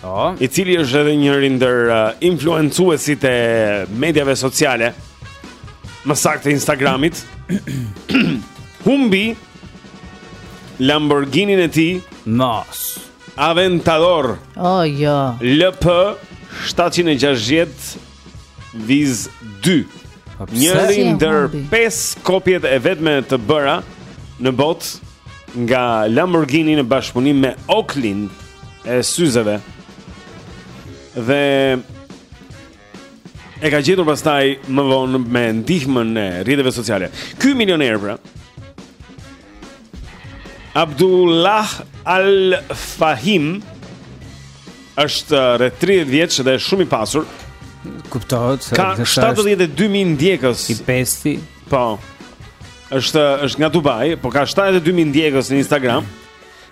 Oh. I cili është edhe njëri ndër uh, influencuesit e mediave sociale, më saktë të Instagramit, humbi Lamborghini-n e tij. Mos. Aventador. Oh jo. LP 760 Viz 2. Po Njëri ndër 5 kopjet e vetme të bëra në botë nga Lamborghini në bashkëpunim me Oakley-n e syzeve. Dhe e ka gjetur pastaj më vonë me ndihmën e rrjeteve sociale. Ky milioner pra Abdullah Al-Fahim është rreth 30 vjeç dhe është shumë i pasur. Kuptohet se ka 72000 ndjekës. I pesti. Po. Është është nga Dubai, po ka 72000 ndjekës në Instagram.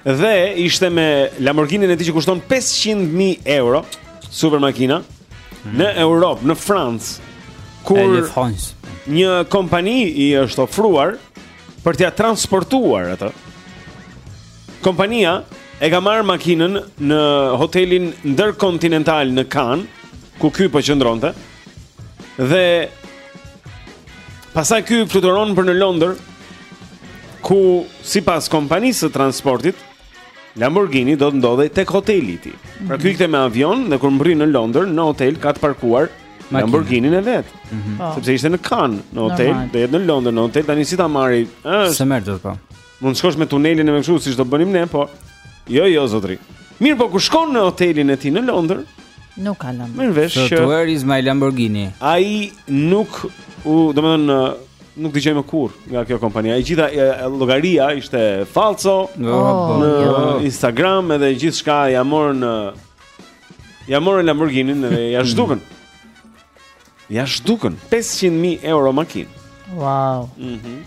Dhe ishte me Lamborghini-n e tij që kushton 500000 euro, super makina, hmm. në Europë, në Francë. Kur një kompani i është ofruar për t'ia transportuar atë. Kompania e ka marrë makinën në hotelin ndërkontinental në Kan, ku ky po qëndronte. Dhe pastaj ky fluturon për në Londër, ku sipas kompanisë së transportit Lamborghini do të ndodhej tek hoteli i tij. Pra ky ikte me avion dhe kur mbrrin në Londër, në hotel ka të parkuar Lamborghini-n e vet. Mhm. Po. Sepse ishte në Kan, në hotel, Normal. do jetë në Londër, në hotel tani si ta marri? Është S'e merr dot po. Mund të shkosh me tunelin e me kështu siç do bënim ne, po jo jo zotëri. Mirëpo kur shkon në hotelin e tij në Londër, Nuk ka Lamborghini. merr vesh So që where is my Lamborghini? ai nuk u, domethënë ë, nuk dëgjoi më kurrë nga kjo kompania. E gjitha e, e, llogaria ishte fallso Oh, në jo. Instagram edhe gjithçka ia morën në Ia morën Lamborghinin dhe ia zhdukën. Ia zhdukën 500.000 euro makinë. Wow. Mhm. Mm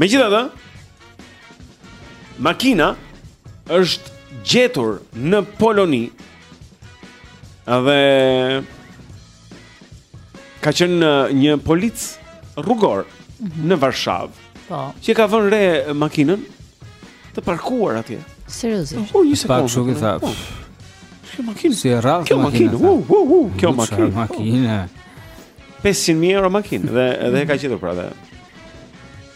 Megjithatë, makina është gjetur në Poloni. Dhe ka qenë një polic rrugor mm -hmm. në Varshavë. Po. Që e ka vënë re makinën të parkuar atje. Seriozisht. Po, një sekondë. Pak shumë i thafë. Po. Kjo makinë. Si e rrallë kjo makinë. Kjo makinë. Uh, uh, kjo makinë. Kjo makinë. 500.000 euro makinë. Dhe, dhe e ka gjetur pra dhe.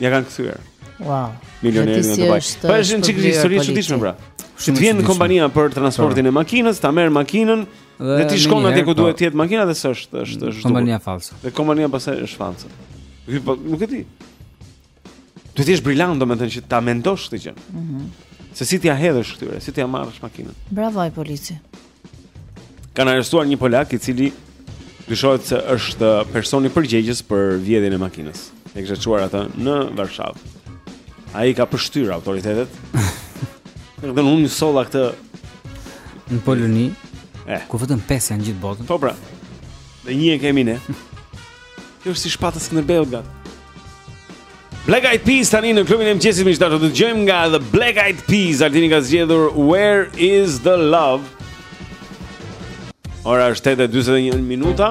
Ia kanë kthyer. Wow. Milionerit në Dubai. Po është një çik histori e çuditshme pra. Që të vjen kompania për transportin e makinës, ta merr makinën, Dhe ti shkon atje ku duhet po. të jetë makina dhe s'është, është është. Kompania fallse. Dhe kompania pastaj është fallse. Ky po nuk e di. Duhet të jesh brilant domethënë që ta mendosh këtë gjë. Mhm. Mm Se si t'ia hedhësh këtyre, si t'ia marrësh makinën. Bravo ai polici. Kanë arrestuar një polak i cili dyshohet se është personi përgjegjës për vjedhjen e makinës. E kishte çuar atë në Varshavë Ai ka pështyr autoritetet Në këtë në unë e solla këtë Në Poloni eh. Ku vetëm pesë janë në gjithë botën Po pra Dhe një e kemi ne Kjo është si shpata e Skënderbeut gati Black Eyed Peas tani në klubin e mëngjesit miq do të dëgjojmë nga The Black Eyed Peas Altini ka zgjedhur Where is the love Ora është 8:41 minuta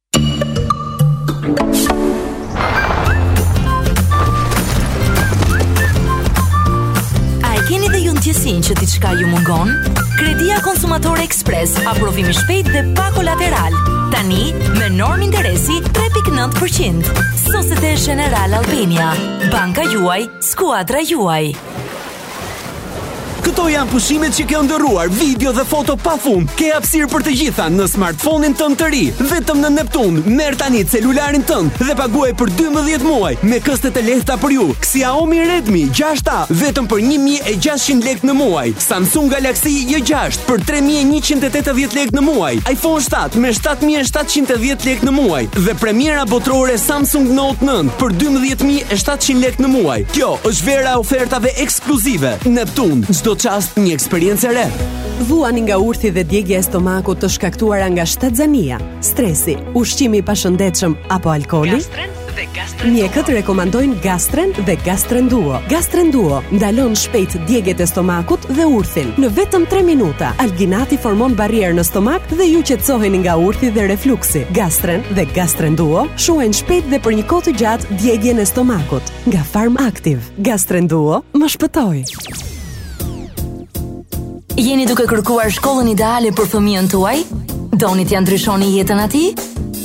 A e keni dhe ju ndjesinë që diçka ju mungon? Kredia Konsumatore Express, aprovim i shpejtë dhe pa kolateral. Tani, me normë interesi 3.9%. Societe Generale Albania, banka juaj, skuadra juaj. Këto janë pushimet që ke ëndërruar, video dhe foto pa fund. Ke hapësirë për të gjitha në smartphone-in tënd të ri. Vetëm në Neptun, merr tani celularin tënd dhe paguaj për 12 muaj me këste të lehta për ju. Xiaomi Redmi 6A vetëm për 1600 lekë në muaj. Samsung Galaxy J6 për 3180 lekë në muaj. iPhone 7 me 7710 lekë në muaj dhe premiera botërore Samsung Note 9 për 12700 lekë në muaj. Kjo është vera e ofertave ekskluzive. Neptun, çdo çast një eksperiencë e re. Vuani nga urthi dhe djegia e stomakut të shkaktuara nga shtatzania, stresi, ushqimi i pashëndetshëm apo alkooli? Mjekët rekomandojnë Gastren dhe Gastren Duo. Gastren Duo ndalon shpejt djegiet e stomakut dhe urthin. Në vetëm 3 minuta, alginati formon barrierë në stomak dhe ju qetësoheni nga urthi dhe refluksi. Gastren dhe Gastren Duo shuajnë shpejt dhe për një kohë të gjatë djegien e stomakut. Nga Farm Active, Gastren Duo më shpëtoi. Jeni duke kërkuar shkollën ideale për fëmijën tuaj? Doni t'ia ndryshoni jetën atij?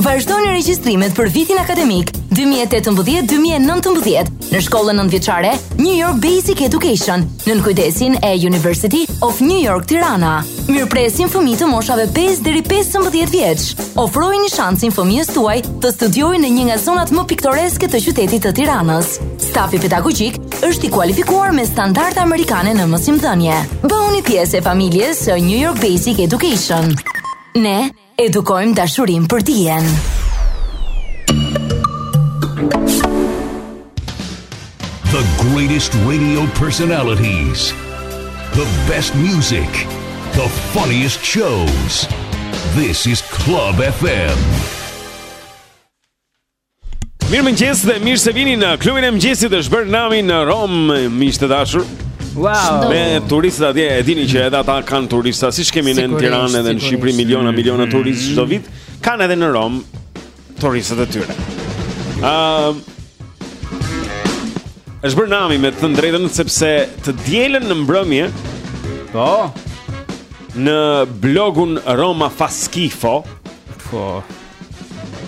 Vazhdoni regjistrimet për vitin akademik 2018-2019 në shkollën nëntëvjeçare New York Basic Education nën kujdesin e University of New York Tirana. Mirëpresim fëmijë të moshave 5 deri 15 vjeç. Ofrojini shansin fëmijës tuaj të studiojë në një nga zonat më piktoreske të qytetit të Tiranës. Stafi pedagogjik është i kualifikuar me standarde amerikane në mësimdhënie. Bëhuni pjesë e familjes së New York Basic Education. Ne edukojmë dashurinë për dijen. The greatest radio personalities. The best music. The funniest shows. This is Club FM. Mirëmëngjes dhe mirë se vini në klubin e mëngjesit është bërë nami në Romë, miq të dashur. Wow. Me turistët atje, e dini që edhe ata kanë turista, siç kemi ne në Tiranë edhe në Shqipëri miliona miliona turistë çdo vit, kanë edhe në Romë. Turistët e tyre. Ëm Është bërë nami me të drejtën sepse të dielën në mbrëmje, po, në blogun Roma fa schifo, po,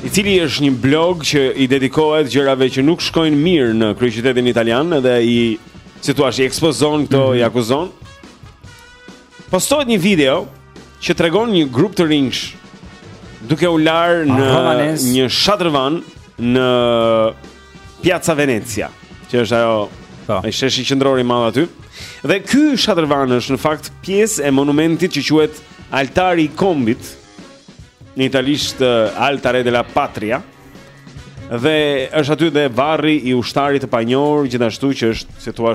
i cili është një blog që i dedikohet gjërave që nuk shkojnë mirë në kryeqytetin italian dhe i si thua, i ekspozon këto, mm -hmm. i akuzon. Postohet një video që tregon një grup të rinjsh duke u larë në Romanes. një shatërvan në Piazza Venezia, që është ajo Po. ai sheshi qendror i madh aty. Dhe ky shatërvan është në fakt pjesë e monumentit që quhet Altari i Kombit, në italisht eh, Altare della Patria. Dhe është aty dhe varri i ushtarit të panjohur, gjithashtu që është, si thua,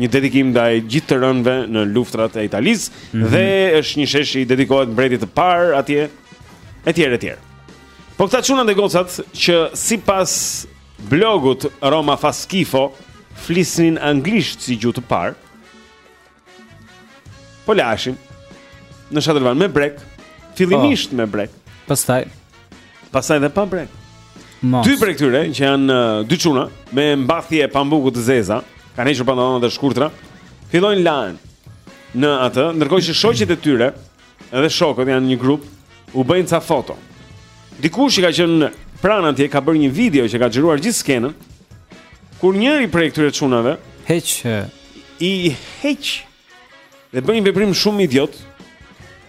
një dedikim ndaj gjithë të rënëve në luftrat e Italisë mm -hmm. dhe është një shesh që i dedikohet mbretit të parë atje etj etj. Po këta çuna dhe gocat që sipas blogut Roma Faskifo flisnin anglisht si gjuhë të parë. Po laheshin në shatërvan me brek, fillimisht oh. me brek. Pastaj pastaj dhe pa brek. Mos. Dy prej këtyre që janë uh, dy çuna me mbathje pambuku të zeza, kanë hequr pantallonat e shkurtra, fillojnë lahen në atë, ndërkohë që shoqet e tyre Edhe shokët janë një grup, u bëjnë ca foto. Dikush që ka qenë pranë atje ka bërë një video që ka xhiruar gjithë skenën. Kur njëri prej këtyre çunave heq i heq dhe bën një veprim shumë idiot,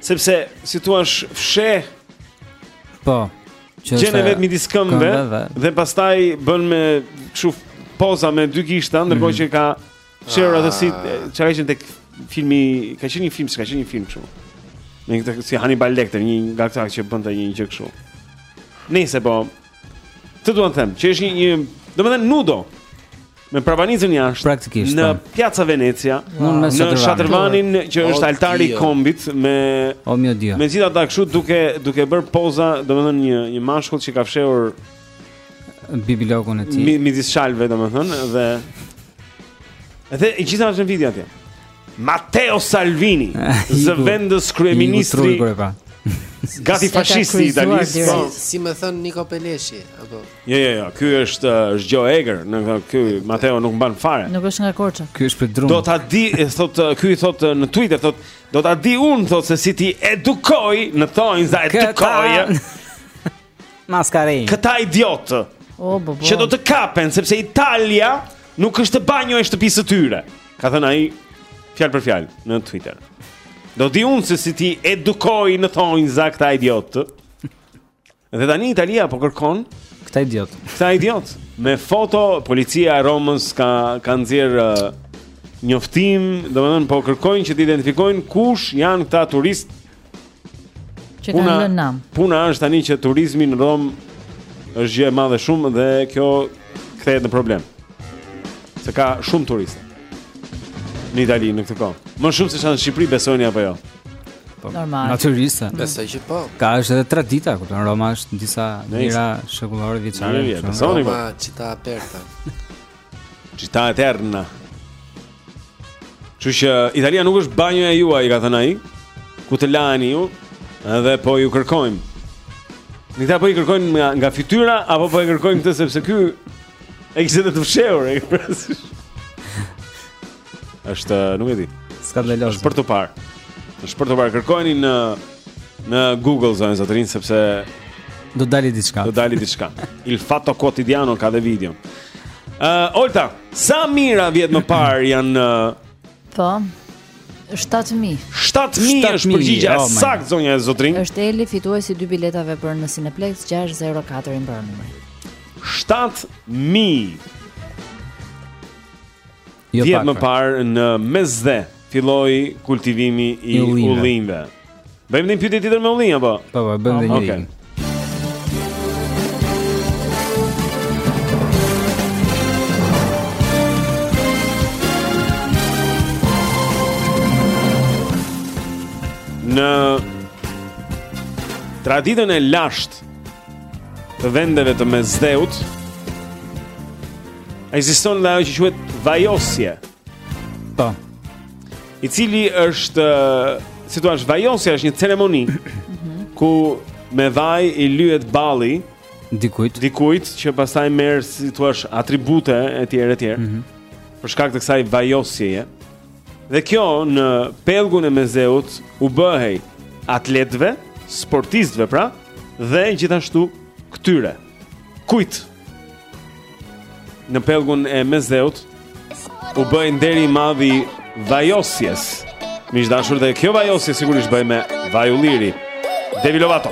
sepse si thua fsheh organet e veta midis këmbëve dhe pastaj bën me kështu poza me dy gishta ndërkohë mm. që ka Fsheur atë si çka ka qenë tek filmi, ka qenë një film, s'ka qenë një film kështu. Me një këtë si Hannibal Lecter, një nga këta që bënte një gjë kështu. Nejse po të dua të them, që është një, një domethënë nudo me prapanicën jashtë praktikisht në po. Piazza Venezia, wow. në shatërvanin që është altari i kombit me O mio dio. Me gjithë ata kështu duke duke bër poza, domethënë një një mashkull që ka fshehur bibilushin e tij. Midis shalve domethënë dhe Edhe i gjitha është në video atje. Matteo Salvini, zëvendës kryeministri. Gati fashisti i Italisë. Po. Si me thënë Niko Peleshi, apo. Jo, jo, jo, ky është është gjë e egër, në këtë ky Matteo nuk mban fare. Nuk është nga Korça. Ky është për drum. Do ta di, thot ky i thot në Twitter, thot do ta di un thot se si t'i edukoj në thonjëza edukoj. Maskarenj. Këta idiotë. O bo bo. Që do të kapen sepse Italia nuk është banjo e shtëpisë së tyre. Ka thënë ai fjalë për fjalë në Twitter. Do di unë se si t'i edukoj në thonjëza këta idiotë. Dhe tani Italia po kërkon këta idiot. Këta idiot. Me foto policia e Romës ka ka nxjerr uh, njoftim, domethënë po kërkojnë që të identifikojnë kush janë këta turistë Që kanë lënë nam. Puna është tani që turizmi në Romë është gjë e madhe shumë dhe kjo kthehet në problem. Se ka shumë turistë në Itali në këtë kohë. Më shumë se ç'janë në Shqipëri besoj apo jo. Po, Normal. Natyrisht. Besoj që po. Ka është edhe tradita, kupton, Roma është disa mijëra shekullore vjeçare. Besoj që po. Çita aperta. Çita eterna. Kështu që Italia nuk është banjoja juaj, ka thënë ai, ku të laheni ju, edhe po ju kërkojmë. Në këta po e kërkojnë nga, nga fytyra, apo po e kërkojnë këtë sepse ky e kishte dhe të fshehur, e kishte. Është, nuk e di. Skandaloze. Është për të parë. Është për të parë, kërkojeni në, në Google, zonja e zotërinj, sepse... Do dali diçka. Do dali diçka. Il fatto quotidiano ka dhe video. Uh, Olta, Sa mijëra vjet më parë janë uh, Po. 7000. 7000 është përgjigja oh saktë zonja e zotërinj. Është Eli fituesi i dy biletave për në Cineplex 604 i mbaron numri. 7000. Jo vjet më parë në Mesdhe filloi kultivimi i ullinjve. Bëjmë një pyetje tjetër me ullinj apo? Po, po, bëjmë një. Okej. Në traditën e lashtë të vendeve të Mesdheut ekziston dhe ajo që quhet vajosje. Po. I cili është si thua, vajosja është një ceremoni mhm. ku me vaj i lyhet balli dikujt. Dikujt që pastaj merr si thua atribute etj etj. Mm -hmm. Për shkak të kësaj vajosjeje. Dhe kjo në pellgun e Mesdheut u bëhej atletëve, sportistëve pra, dhe gjithashtu këtyre. kujt në pellgun e Mesdheut u bëhej nderi i madh i vajosjes. Miq të dashur dhe kjo vajosje sigurisht bëhej me vaj ulliri. Demi Lovato.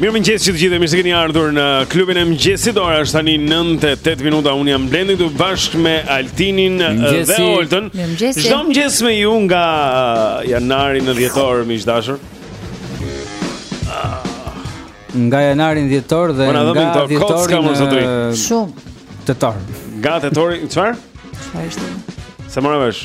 Mirë mëngjes që të gjithë, mirë se keni ardhur në klubin e mëngjesit. Ora është tani 9:08 minuta. Unë jam Blendi këtu bashkë me Altinin dhe Oltën. Çdo mëngjes me ju nga uh, janari në dhjetor, miq të dashur. Nga janari në dhjetor dhe nga dhjetori në shumë tetor. Nga tetori, çfarë? Çfarë ishte? S'e mora vesh?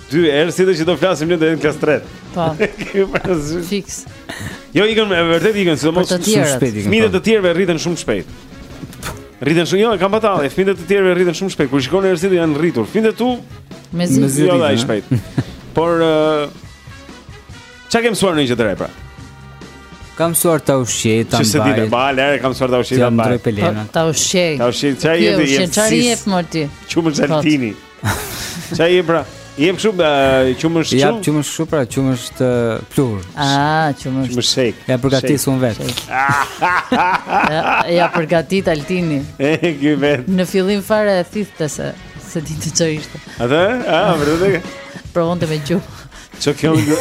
Dy, herës tjetër që do flasim ne do jetë klasë 3. Po. Fiks. Jo ikin me vërtet ikin, sidomos shumë shpejt ikin. Fëmijët po. e të tjerëve rriten shumë shpejt. Rriten shumë, jo, kam batalë. Fëmijët e të tjerëve rriten shumë shpejt. Kur shikoni njerëzit janë rritur. Fëmijët e tu mezi, mezi, jo aq shpejt. Por çka kam mësuar unë një gjë të re pra? Kam mësuar ta ushqej, ta mbaj. S'e di të bëj, lëre, kam mësuar ta ushqej, ta mbaj. Po, ta ushqej. Ta ushqej, ça i jep, jep. Ça i jep më ti. Qumësht Altini. Ça i jep pra? I jep shumë, qumësht shumë? Ja, qumësht shumë pra, qumësht pluhur A, qumësht shejk Ja përgatis unë vetë Ja përgatit Altini E, ky vetë Në fillim fare e thithte se s'e dinte ça ishte A të? A, vërtet ke? Provonte me gjuhë Ç'ë kjo më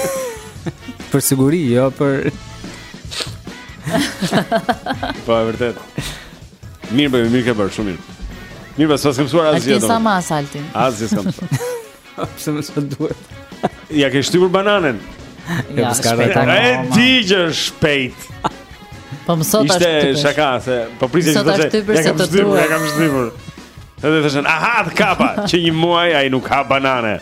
Për siguri, jo, për Po, e vërtetë Mirë bëjmë, mirë ke bërë, shumë mirë. Mirë bëjmë, s'paskam mësuar asgjë. Altin sa mas, Altin. Asgjë s'kam mësuar. Pse më s'pë duhet. Ja ke shtypur bananen. Ja, shpejt. E di që shpejt. Po mësohet ashtu përsh. Ishte shaka, se po prisja që të thoje ja kam shtypur, ja kam shtypur. Edhe thashë unë, aha, të kapa, që një muaj a i nuk ha banane.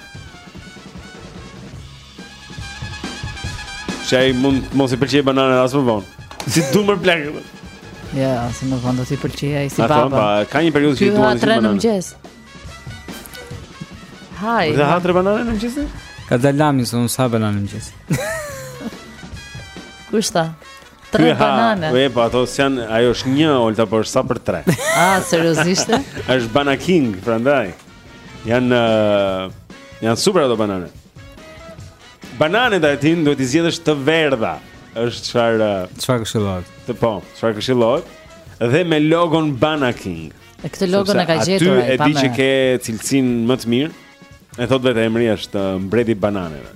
Se ai mund mos i pëlqej banana as më vonë. Si dumër plak. Ja, as më vonë do të pëlqej ai si baba. Ata ka një periudhë që duan banane. Në mëngjes ha ai. Dhe ha tre banane në mëngjes? Ka dal nami se unë s'ha banane në mëngjes. Kush tha? Tre banane. Po, po ato janë, ajo është një olta, por sa për tre. Ah, seriozisht? Është Bana King, prandaj. Jan uh, janë super ato banane. Bananet tani duhet t'i zgjedhësh të verdha. Është çfarë çfarë këshillohet? Të po, çfarë këshillohet? Dhe me logon Bana King. E këtë logon e ka gjetur ai pa. Aty e di që ke cilësin më të mirë. E thot vetë emri është uh, mbreti i bananeve.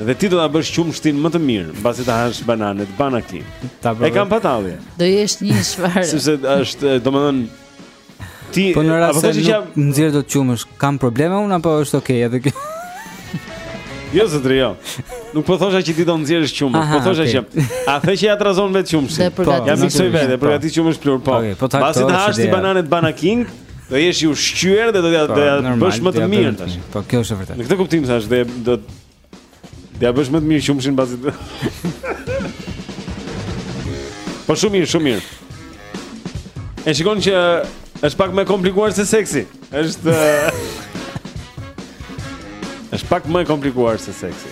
Dhe ti do ta bësh qumështin më të mirë, mbasi ta hash bananet, Bana King. E kam pa tallje. Do jesh një çfarë? Sepse është, domethënë, Ti po në rast se s'jam... nxjerr dot qumësh, kam probleme unë apo është okay edhe kjo? Jo se ti jo. Nuk po thosha që ti do nxjerrësh qumësh, po thosha okay. që e the që ja trazon vetë qumështin. Po, ja miksoj vetë, po. përgatis qumësh pluhur, po. Okay, po Pasi të hash ti bananet Bana King, do jesh i ushqyer dhe do ta po, bësh më të mirë thash. Po kjo është e vërtetë. Në këtë kuptim thash dhe do Ja bësh më të mirë qumshtin pasi. Po shumë mirë, shumë mirë. E shikon që është pak më komplikuar se seksi. Është Është pak më komplikuar se seksi.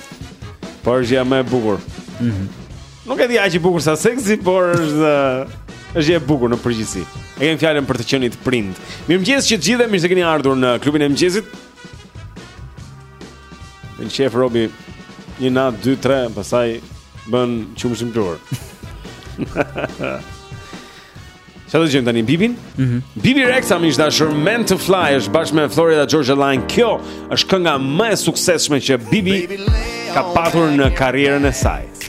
Por është gjëja më e bukur. Mhm. Mm Nuk e di aq i bukur sa seksi, por është është e bukur në përgjithësi. E kam fjalën për të qenit prind. Mirëmëngjes të gjithë mirë se keni ardhur në klubin e mëngjesit. Bën qef robi Një natë, dy, tre, pastaj bën qumësht pluhur Ça dëgjojmë tani Bibin? Mm -hmm. Bebe Rexha miq të dashur Meant to Fly është bashkë me Florida Georgia Line Kjo është kënga më e suksesshme që Bibi ka patur në karierën e saj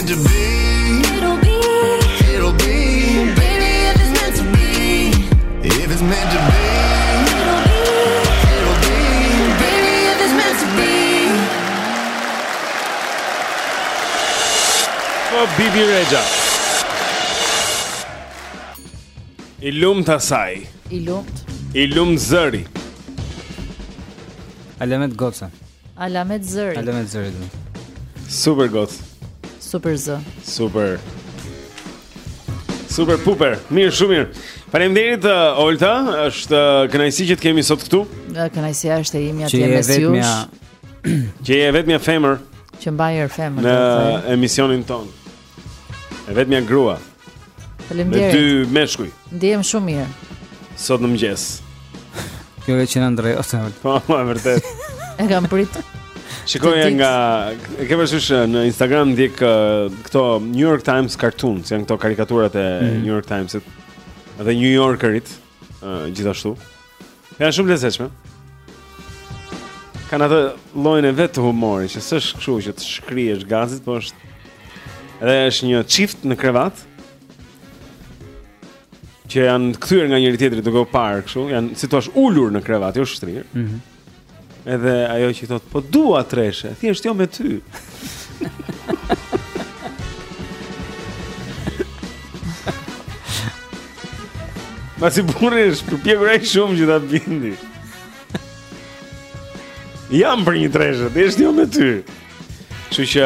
Bebe Rexha. I lumt asaj. I lumt. I lumt zëri. Alamet goca. Alamet zëri. Alamet zëri. Super gocë. Super zë. Super. Super puper. Mirë, shumë mirë. Faleminderit uh, Olta, është uh, kënaqësi që të kemi sot këtu. Ja, kënaqësia është e imja të jem mes jush. Që je e vetmja femër. E vetmja femër. Në emisionin tonë. E vetmja grua. Faleminderit. Me dy meshkuj. Ndihem shumë mirë. Sot në mëngjes. Kjo vetë që na ndrej ose më. Po, me vërtetë. E kam pritur. Shikoj nga e ke parasysh në Instagram ndjek këto New York Times cartoons, janë këto karikaturat e mm. New York Times-it dhe New Yorkerit. gjithashtu. Janë shumë të lezetshme. Kanë atë llojin e vet të humorit, që s'është kështu që të shkrihesh gazit, po është... Edhe është një çift në krevat, që janë kthyer nga njëri-tjetri duke u parë kështu, janë si të thuash ulur në krevat, jo shtrirë. Mm -hmm. Edhe ajo që i thotë, po dua treshe, thjesht jo me ty. Mbasi burri është përpjekur aq shumë që ta bindë. Jam për një treshe, thjesht jo me ty. Kështu që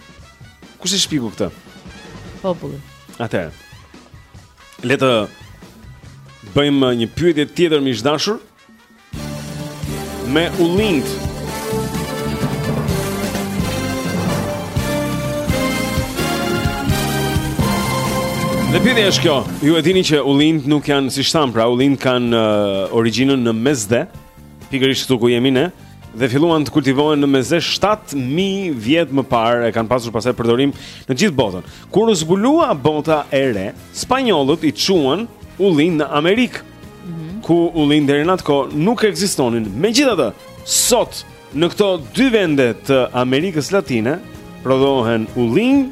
Kush e shpiku këtë? Populli. Atëherë. Le të bëjmë një pyetje tjetër miq të dashur. Me ullinjtë. Dhe pyetja është kjo, ju e dini që ullinjtë nuk janë siç thamë, pra ullinjtë kanë uh, origjinën në Mesdhe, Pikërisht këtu ku jemi ne dhe filluan të kultivohen në Mesdhe 7000 vjet më parë e kanë pasur pastaj përdorim në gjithë botën. Kur u zbulua bota e re, spanjollët i çuan ullinjtë në Amerikë. Mm -hmm. Ku ullinjtë deri në atë kohë nuk ekzistonin. Megjithatë, sot në këto dy vende të Amerikës Latine prodhohen ullinj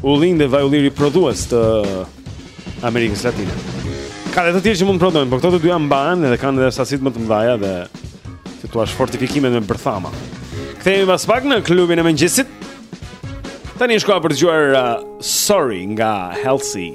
Ullinj dhe vaj ulliri prodhues të Amerikës Latine. Ka dhe të tjerë që mund të prodhojnë, por këto të dyja mbahen dhe kanë edhe sasitë më të mëdha dhe si të thuash fortifikimet me bërthama. Kthehemi pas pak në klubin e mëngjesit. Tani është koha për të dëgjuar uh, Sorry nga Halsey.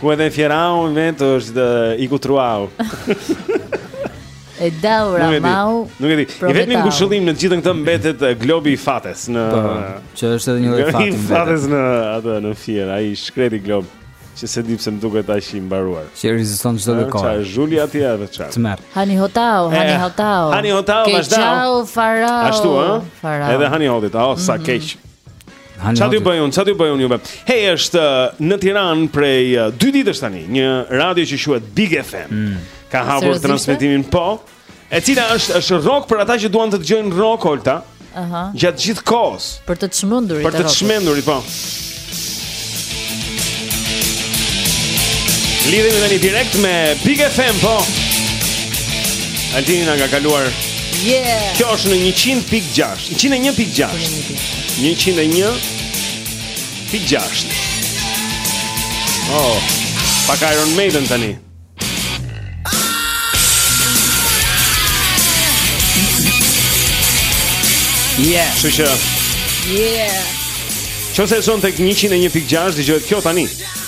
Ku edhe fierau në vend është dhe i kutruau. E daura nuk mau. Nuk e di. I vetmi ngushëllim në të gjithën këtë mbetet globi i fates në po, që është edhe një lloj fati. Globi i fates në atë në fier, ai shkreti glob që se di pse më duket aq i mbaruar. Që reziston çdo lloj kohë. Çfarë zhuli aty edhe çfarë? Tmerr. Hani hotau, eh, hani hotau. Hani hotau, vazhdo. Ciao farao. Ashtu ë? Edhe hani hotit, oh sa mhm. keq. Çfarë do bëjun? Çfarë do bëjun juve? Hey, është uh, në Tiranë prej uh, dy ditësh tani, një radio që quhet Big FM. Mm. Ka hapur transmetimin po, e cila është është rrok për ata që duan të dëgjojnë rrok Olta. Aha. Uh -huh. Gjatë gjithë kohës. Për të çmendurit. Për të çmendurit, po. Lidhemi tani direkt me Big FM, po. Altini ka kaluar. Yeah. Kjo është në 100.6, 101.6. 101 pikë gjashtë Oh Pak Iron Maiden tani Yeah Shë që Yeah Ço zë zë zon tek 101.6 Dëgjohet kjo tani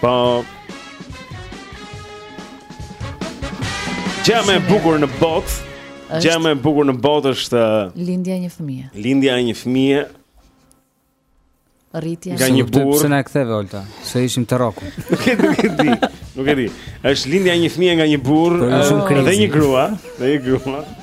Po. Gjëja më e bukur në botë. Gjëja më e bukur në botë është uh, lindja e një fëmije. Lindja e një fëmije. Rritja nga një burrë. Pse na e ktheve Olta? Se ishim te rroku. Nuk e di. Nuk e di. Është lindja e një fëmije nga një burrë po, uh, dhe një grua, dhe një grua.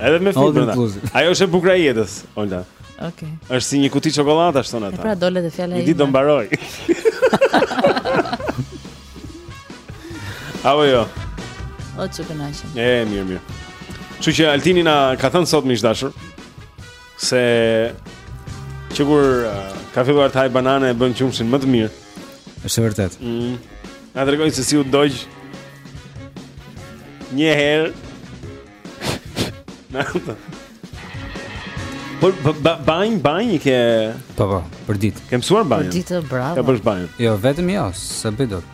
Edhe me fëmijë brenda. Ajo është e bukur e jetës, Olta. Okej. Okay. Është si një kuti çokoladë ashtu ata. Pra dole te fjala e. Një ditë do mbarojë. Apo jo. O ç'u kënaqëm. E mirë, mirë. Kështu që Altini na ka thënë sot miq të dashur se që kur uh, ka filluar të hajë banane e bën qumshin më të mirë. Është vërtet. Mm. Na tregoi se si u dogj një herë Po banjë, banjë i ke... Po, po, për ditë. Ke mësuar banjën? Për ditë, bravo. T'ia bësh banjën? Jo, vetëm jo, s'e bëj dot.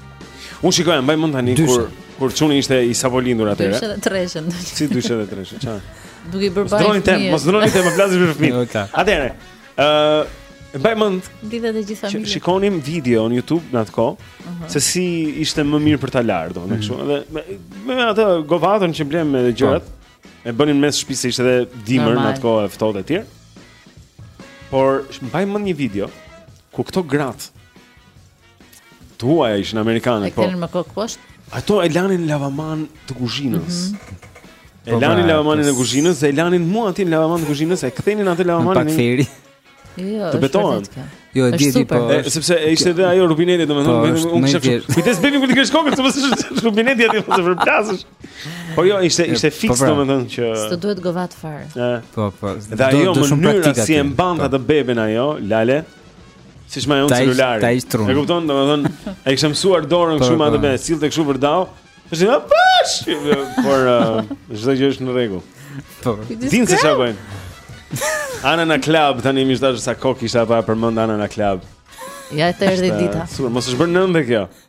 Unë shikoja, mbaj mend tani kur kur çuni ishte i sapolindur atëherë. Dyshen dhe treshën. Si dyshen dhe treshën, çfarë? Duke i bërë banjë. Ndërrojmë temë, mos ndërrojmë temë, më flasim për fëmijë. Atëherë, Ë, uh, mbaj mend. I di të gjitha mirë. Shikonim video në YouTube në atë kohë uh mhm. -huh. se si ishte më mirë për ta larë, domethënë kështu. Edhe me, me atë govatën që blemë e gjërat. Po. E bënim mes shtëpisë se ishte edhe dimër në atë kohë e ftohtë etj. Por mbaj mend një video ku këto gratë Të huaja ishin amerikanë, po. E kanë më kokë poshtë. Ato e lanin në lavaman të kuzhinës. Mm -hmm. E lanin pra, lavamanin e kuzhinës, e lanin mua aty në lavaman të kuzhinës, e kthenin atë lavamanin. Pak theri. Jo, të betohem. Jo, e di ti po. Sepse ishte dhe ajo rubineti, domethënë, po, vetëm unë kisha. Kujdes bebin kur të kesh kokën, sepse është rubineti aty po të përplasësh. Po jo, ishte ishte po, fiks pra. domethënë që S'të duhet govatë fare. Po, po. Dhe ajo mënyra si e mbante atë beben ajo, Lale. Siç mbajnë celularin. Ta ishte trun. E kupton, domethënë, ai kishte mësuar dorën kështu po, më atë me po. sillte kështu për dau. Është një bash. Por uh, çdo gjë është në rregull. Po. Dinë se çfarë bëjnë. Ana na club tani më thashë sa kohë kisha pa përmend Ana na club. Ja të erdhi dita. Super, mos është bërë nëndë kjo.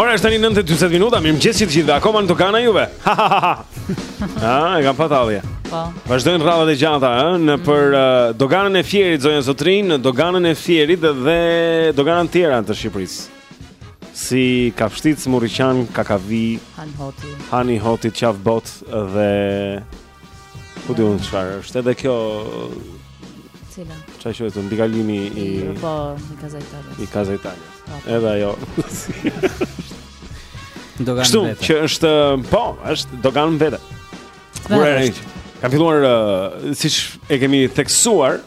Ora është tani 9:40 minuta, mirëmëngjes të gjithëve. Akoma në dogana juve. Ah, e kam fatallje. Po. Vazdojnë rradhat e gjata, ë, nëpër uh, doganën e Fierit zonja zotërinj, në doganën e Fierit dhe doganat tjera të Shqipërisë. Si Kapshticë, Muriqan, Kakavijë Hani Hotit Hani Hotit, Qafë Botë dhe Ku di unë çfarë është edhe kjo Cila? Ça që është mbikalimi i Po, i Casa Italia I Casa Italia po, po. Edhe ajo Doganë Kështu, vete Kështu, që është, po, është doganë vete Great. Ka filluar uh, siç e kemi theksuar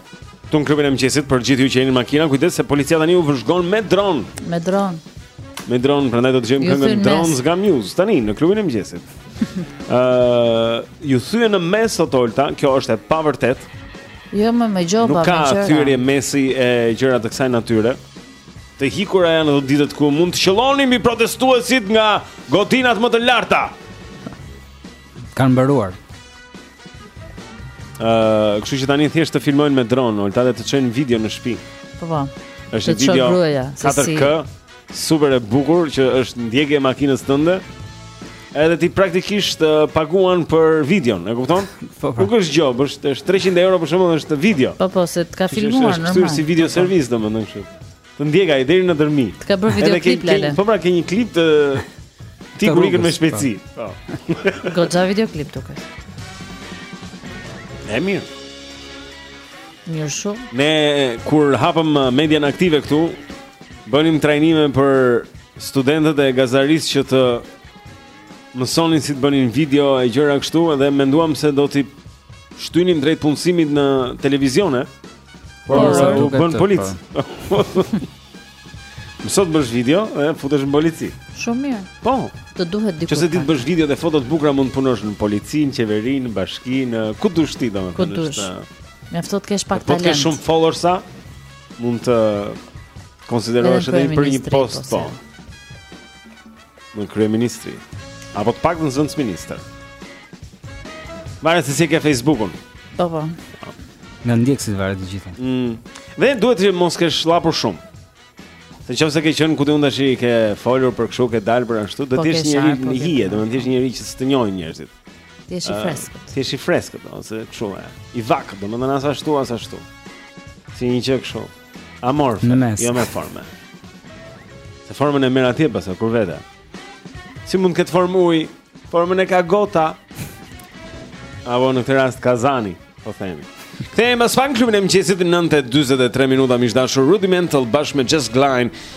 këtu në klubin e mëngjesit për gjithë ju që jeni në makina, kujdes se policia tani u vëzhgon me dron. Me dron. Me dron, prandaj do të dëgjojmë këngën Drones nga Muse tani në klubin e mëngjesit. Ëh, uh, ju thyen në mes Olta, kjo është e pavërtetë. Jo më me gjoba, Nuk ka thyerje mesi e gjëra të kësaj natyre. Të ikura janë ato ditët kur mund të qëllonin mbi protestuesit nga godinat më të larta. Kanë mbaruar. Ëh, uh, kështu që tani thjesht të filmojnë me dron, Olta dhe të çojnë video në shtëpi. Po po. Është një video 4K, si... super e bukur që është ndjekje e makinës tënde. Edhe ti praktikisht uh, paguan për videon, e kupton? Po, po. Nuk është gjobë, është është 300 euro për shkak se është video. Po po, se të ka filmuar normal. Është si video po, po. service domethënë kështu. Të ndjek ai deri në Dhërmi. Të ka bërë videoklip Lale. Po pra ke një klip ti kur ikën me shpejtësi. Po. po. Goxha videoklip duket. E mirë. Mirë shumë. Ne kur hapëm uh, median aktive këtu, bënim trajnime për studentët e gazetarisë që të mësonin si të bënin video e gjëra kështu dhe menduam se do t'i shtynim drejt punësimit në televizione. Po, sa po, duket. Bën polic. Po. Mëso të bësh video dhe futesh në polici. Shumë mirë. Po. Të duhet diku. Se nëse di të bësh video dhe foto të bukura mund të punosh në polici, në qeveri, në bashki, kudo që ti, domethënë. Kudo që ti. Mjafton të kesh pak talent. Po ke shumë followersa, mund të konsiderohesh edhe për një post po. Në kryeministri apo të paktën zëvendësministër. Varet se si e ke Facebookun. Po po. Nga ndjekësit varet të gjitha. Mm. Dhe duhet të mos kesh llapur shumë. Në qoftë se ke qenë ku ti mund tash i ke folur për kështu, ke dalë për ashtu, do po, të jesh njeri po, në hije, do të jesh njeri që s'të njohin njerëzit. Ti je i freskët. Ti je i freskët ose kështu e. I vakët, domethënë as ashtu as ashtu. Si një gjë kështu. Amorfe, në mes. Jo me formë. Se formën e merr atje pastaj kur vete. Si mund të ketë formë uji? Formën e ka gota. Apo në këtë rast kazani, po themi. Kthehemi pas pak në klubin e mëngjesit 9:43 minuta miq të dashur Rudimental bashkë me Jess Glynne.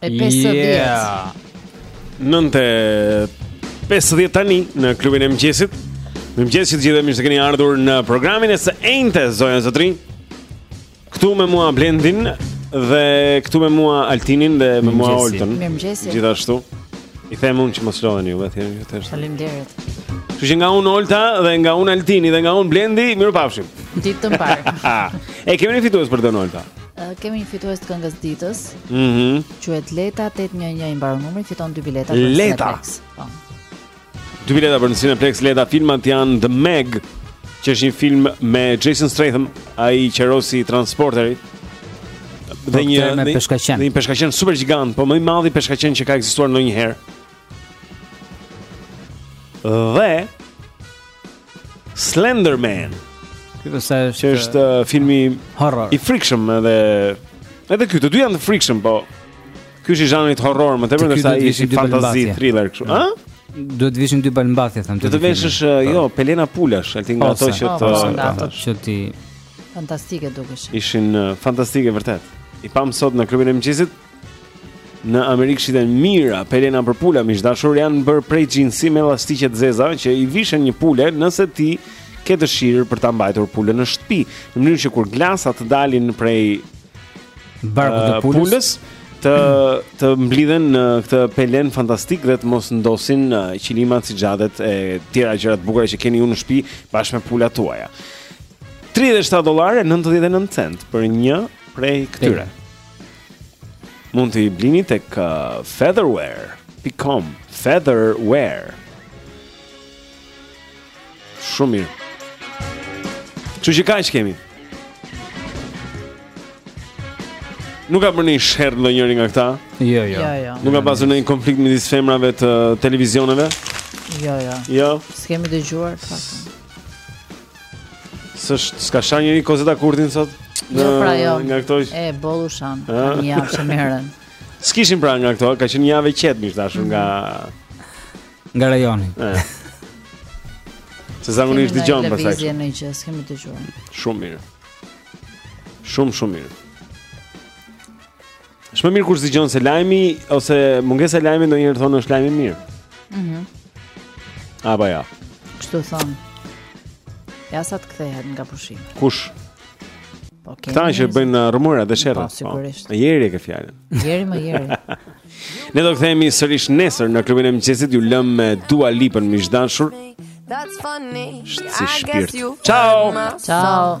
E 50. Yeah. Nëntë e 50 tani në klubin e mëngjesit. Mirëmëngjes të gjithë mirë se keni ardhur në programin e së enjtes zonja zotërinj. Këtu me mua Blendin dhe këtu me mua Altinin dhe me mua Oltën. Gjithashtu. I them unë që mos lodheni ju, vetëm ju thjesht. Faleminderit. Kështu që nga unë Olta dhe nga unë Altini dhe nga unë Blendi, mirupafshim. Ditë të mbarë. e kemi një fitues për të Olta. Kemi një fitues të këngës së ditës. Mhm. Mm Quhet Leta 811 i mbaron numri, fiton dy bileta për Leta. Po. Dy bileta për Cineplexx Leta filmat janë The Meg, që është një film me Jason Statham, ai qerosi i Transporterit. Dhe një me peshkaqen. Një peshkaqen super gjigant, po më i madhi peshkaqen që ka ekzistuar ndonjëherë. Dhe Slenderman. Kjo është që është uh, filmi horror. I frikshëm edhe edhe ky të dy janë të frikshëm, po ky është i zhanrit horror, më tepër se ai është fantazi thriller kështu. Ëh? duhet të vishin dy palë mbathje them. Do të veshësh uh, po. jo pelena pulash, Altin nga ato që të ato që ti fantastike dukeshin. Ishin uh, fantastike vërtet. I pamë sot në klubin e mëngjesit. Në Amerikë shiten mira, pelena për pula miq të dashur janë bërë prej xhinsi me llastiqe të zeza që i vishen një pule nëse ti ke dëshirë për ta mbajtur pulën në shtëpi, në mënyrë që kur glasat të dalin prej barkut të pulës, pulës të të mblidhen në këtë pelenë fantastike dhe të mos ndotin qilimat sixhadet e të tjera gjëra të bukura që keni ju në shtëpi bashkë me pulat tuaja. 37 dollarë 99 cent për një prej këtyre. Mund të i blini tek uh, featherware.com Featherware Shumë mirë Çka kemi? Nuk ka bërë një sherr ndonjëri nga këta? Jo, jo, jo, jo. Nuk ka pasur ndonjë konflikt midis femrave të televizioneve? Jo, jo Jo S'e kemi dëgjuar, fakt S'është, s'ka sharë njeri Kozeta Kurtin sot? Jo, në, jo, pra jo. Nga këto është... E, boll u sha, ka një javë që merren. S'kishin pra nga këto, ka qenë një javë e qetë, miq të dashur, nga... Nga rajoni. E. Se zakonisht dëgjojmë, pastaj. Kemi në gjë, s'kemi dëgjuar. Shumë mirë. Shumë, shumë mirë. Është më mirë kur s'dëgjon se lajmi ose mungesa e lajmit ndonjëherë thonë është lajm i mirë. Mhm. Mm Apo jo. Kështu thonë. Ja sa të kthehet nga pushimi. Kush? Po kemi. Këta që bëjnë uh, rrëmujë dhe sherre. Po, po. sigurisht. Po. Jeri e ke fjalën. Jeri më jeri. ne do të kthehemi sërish nesër në klubin e mëngjesit ju lëmë me Dua Lipën miq të dashur. That's funny. Si shpirt. Ciao. Ciao.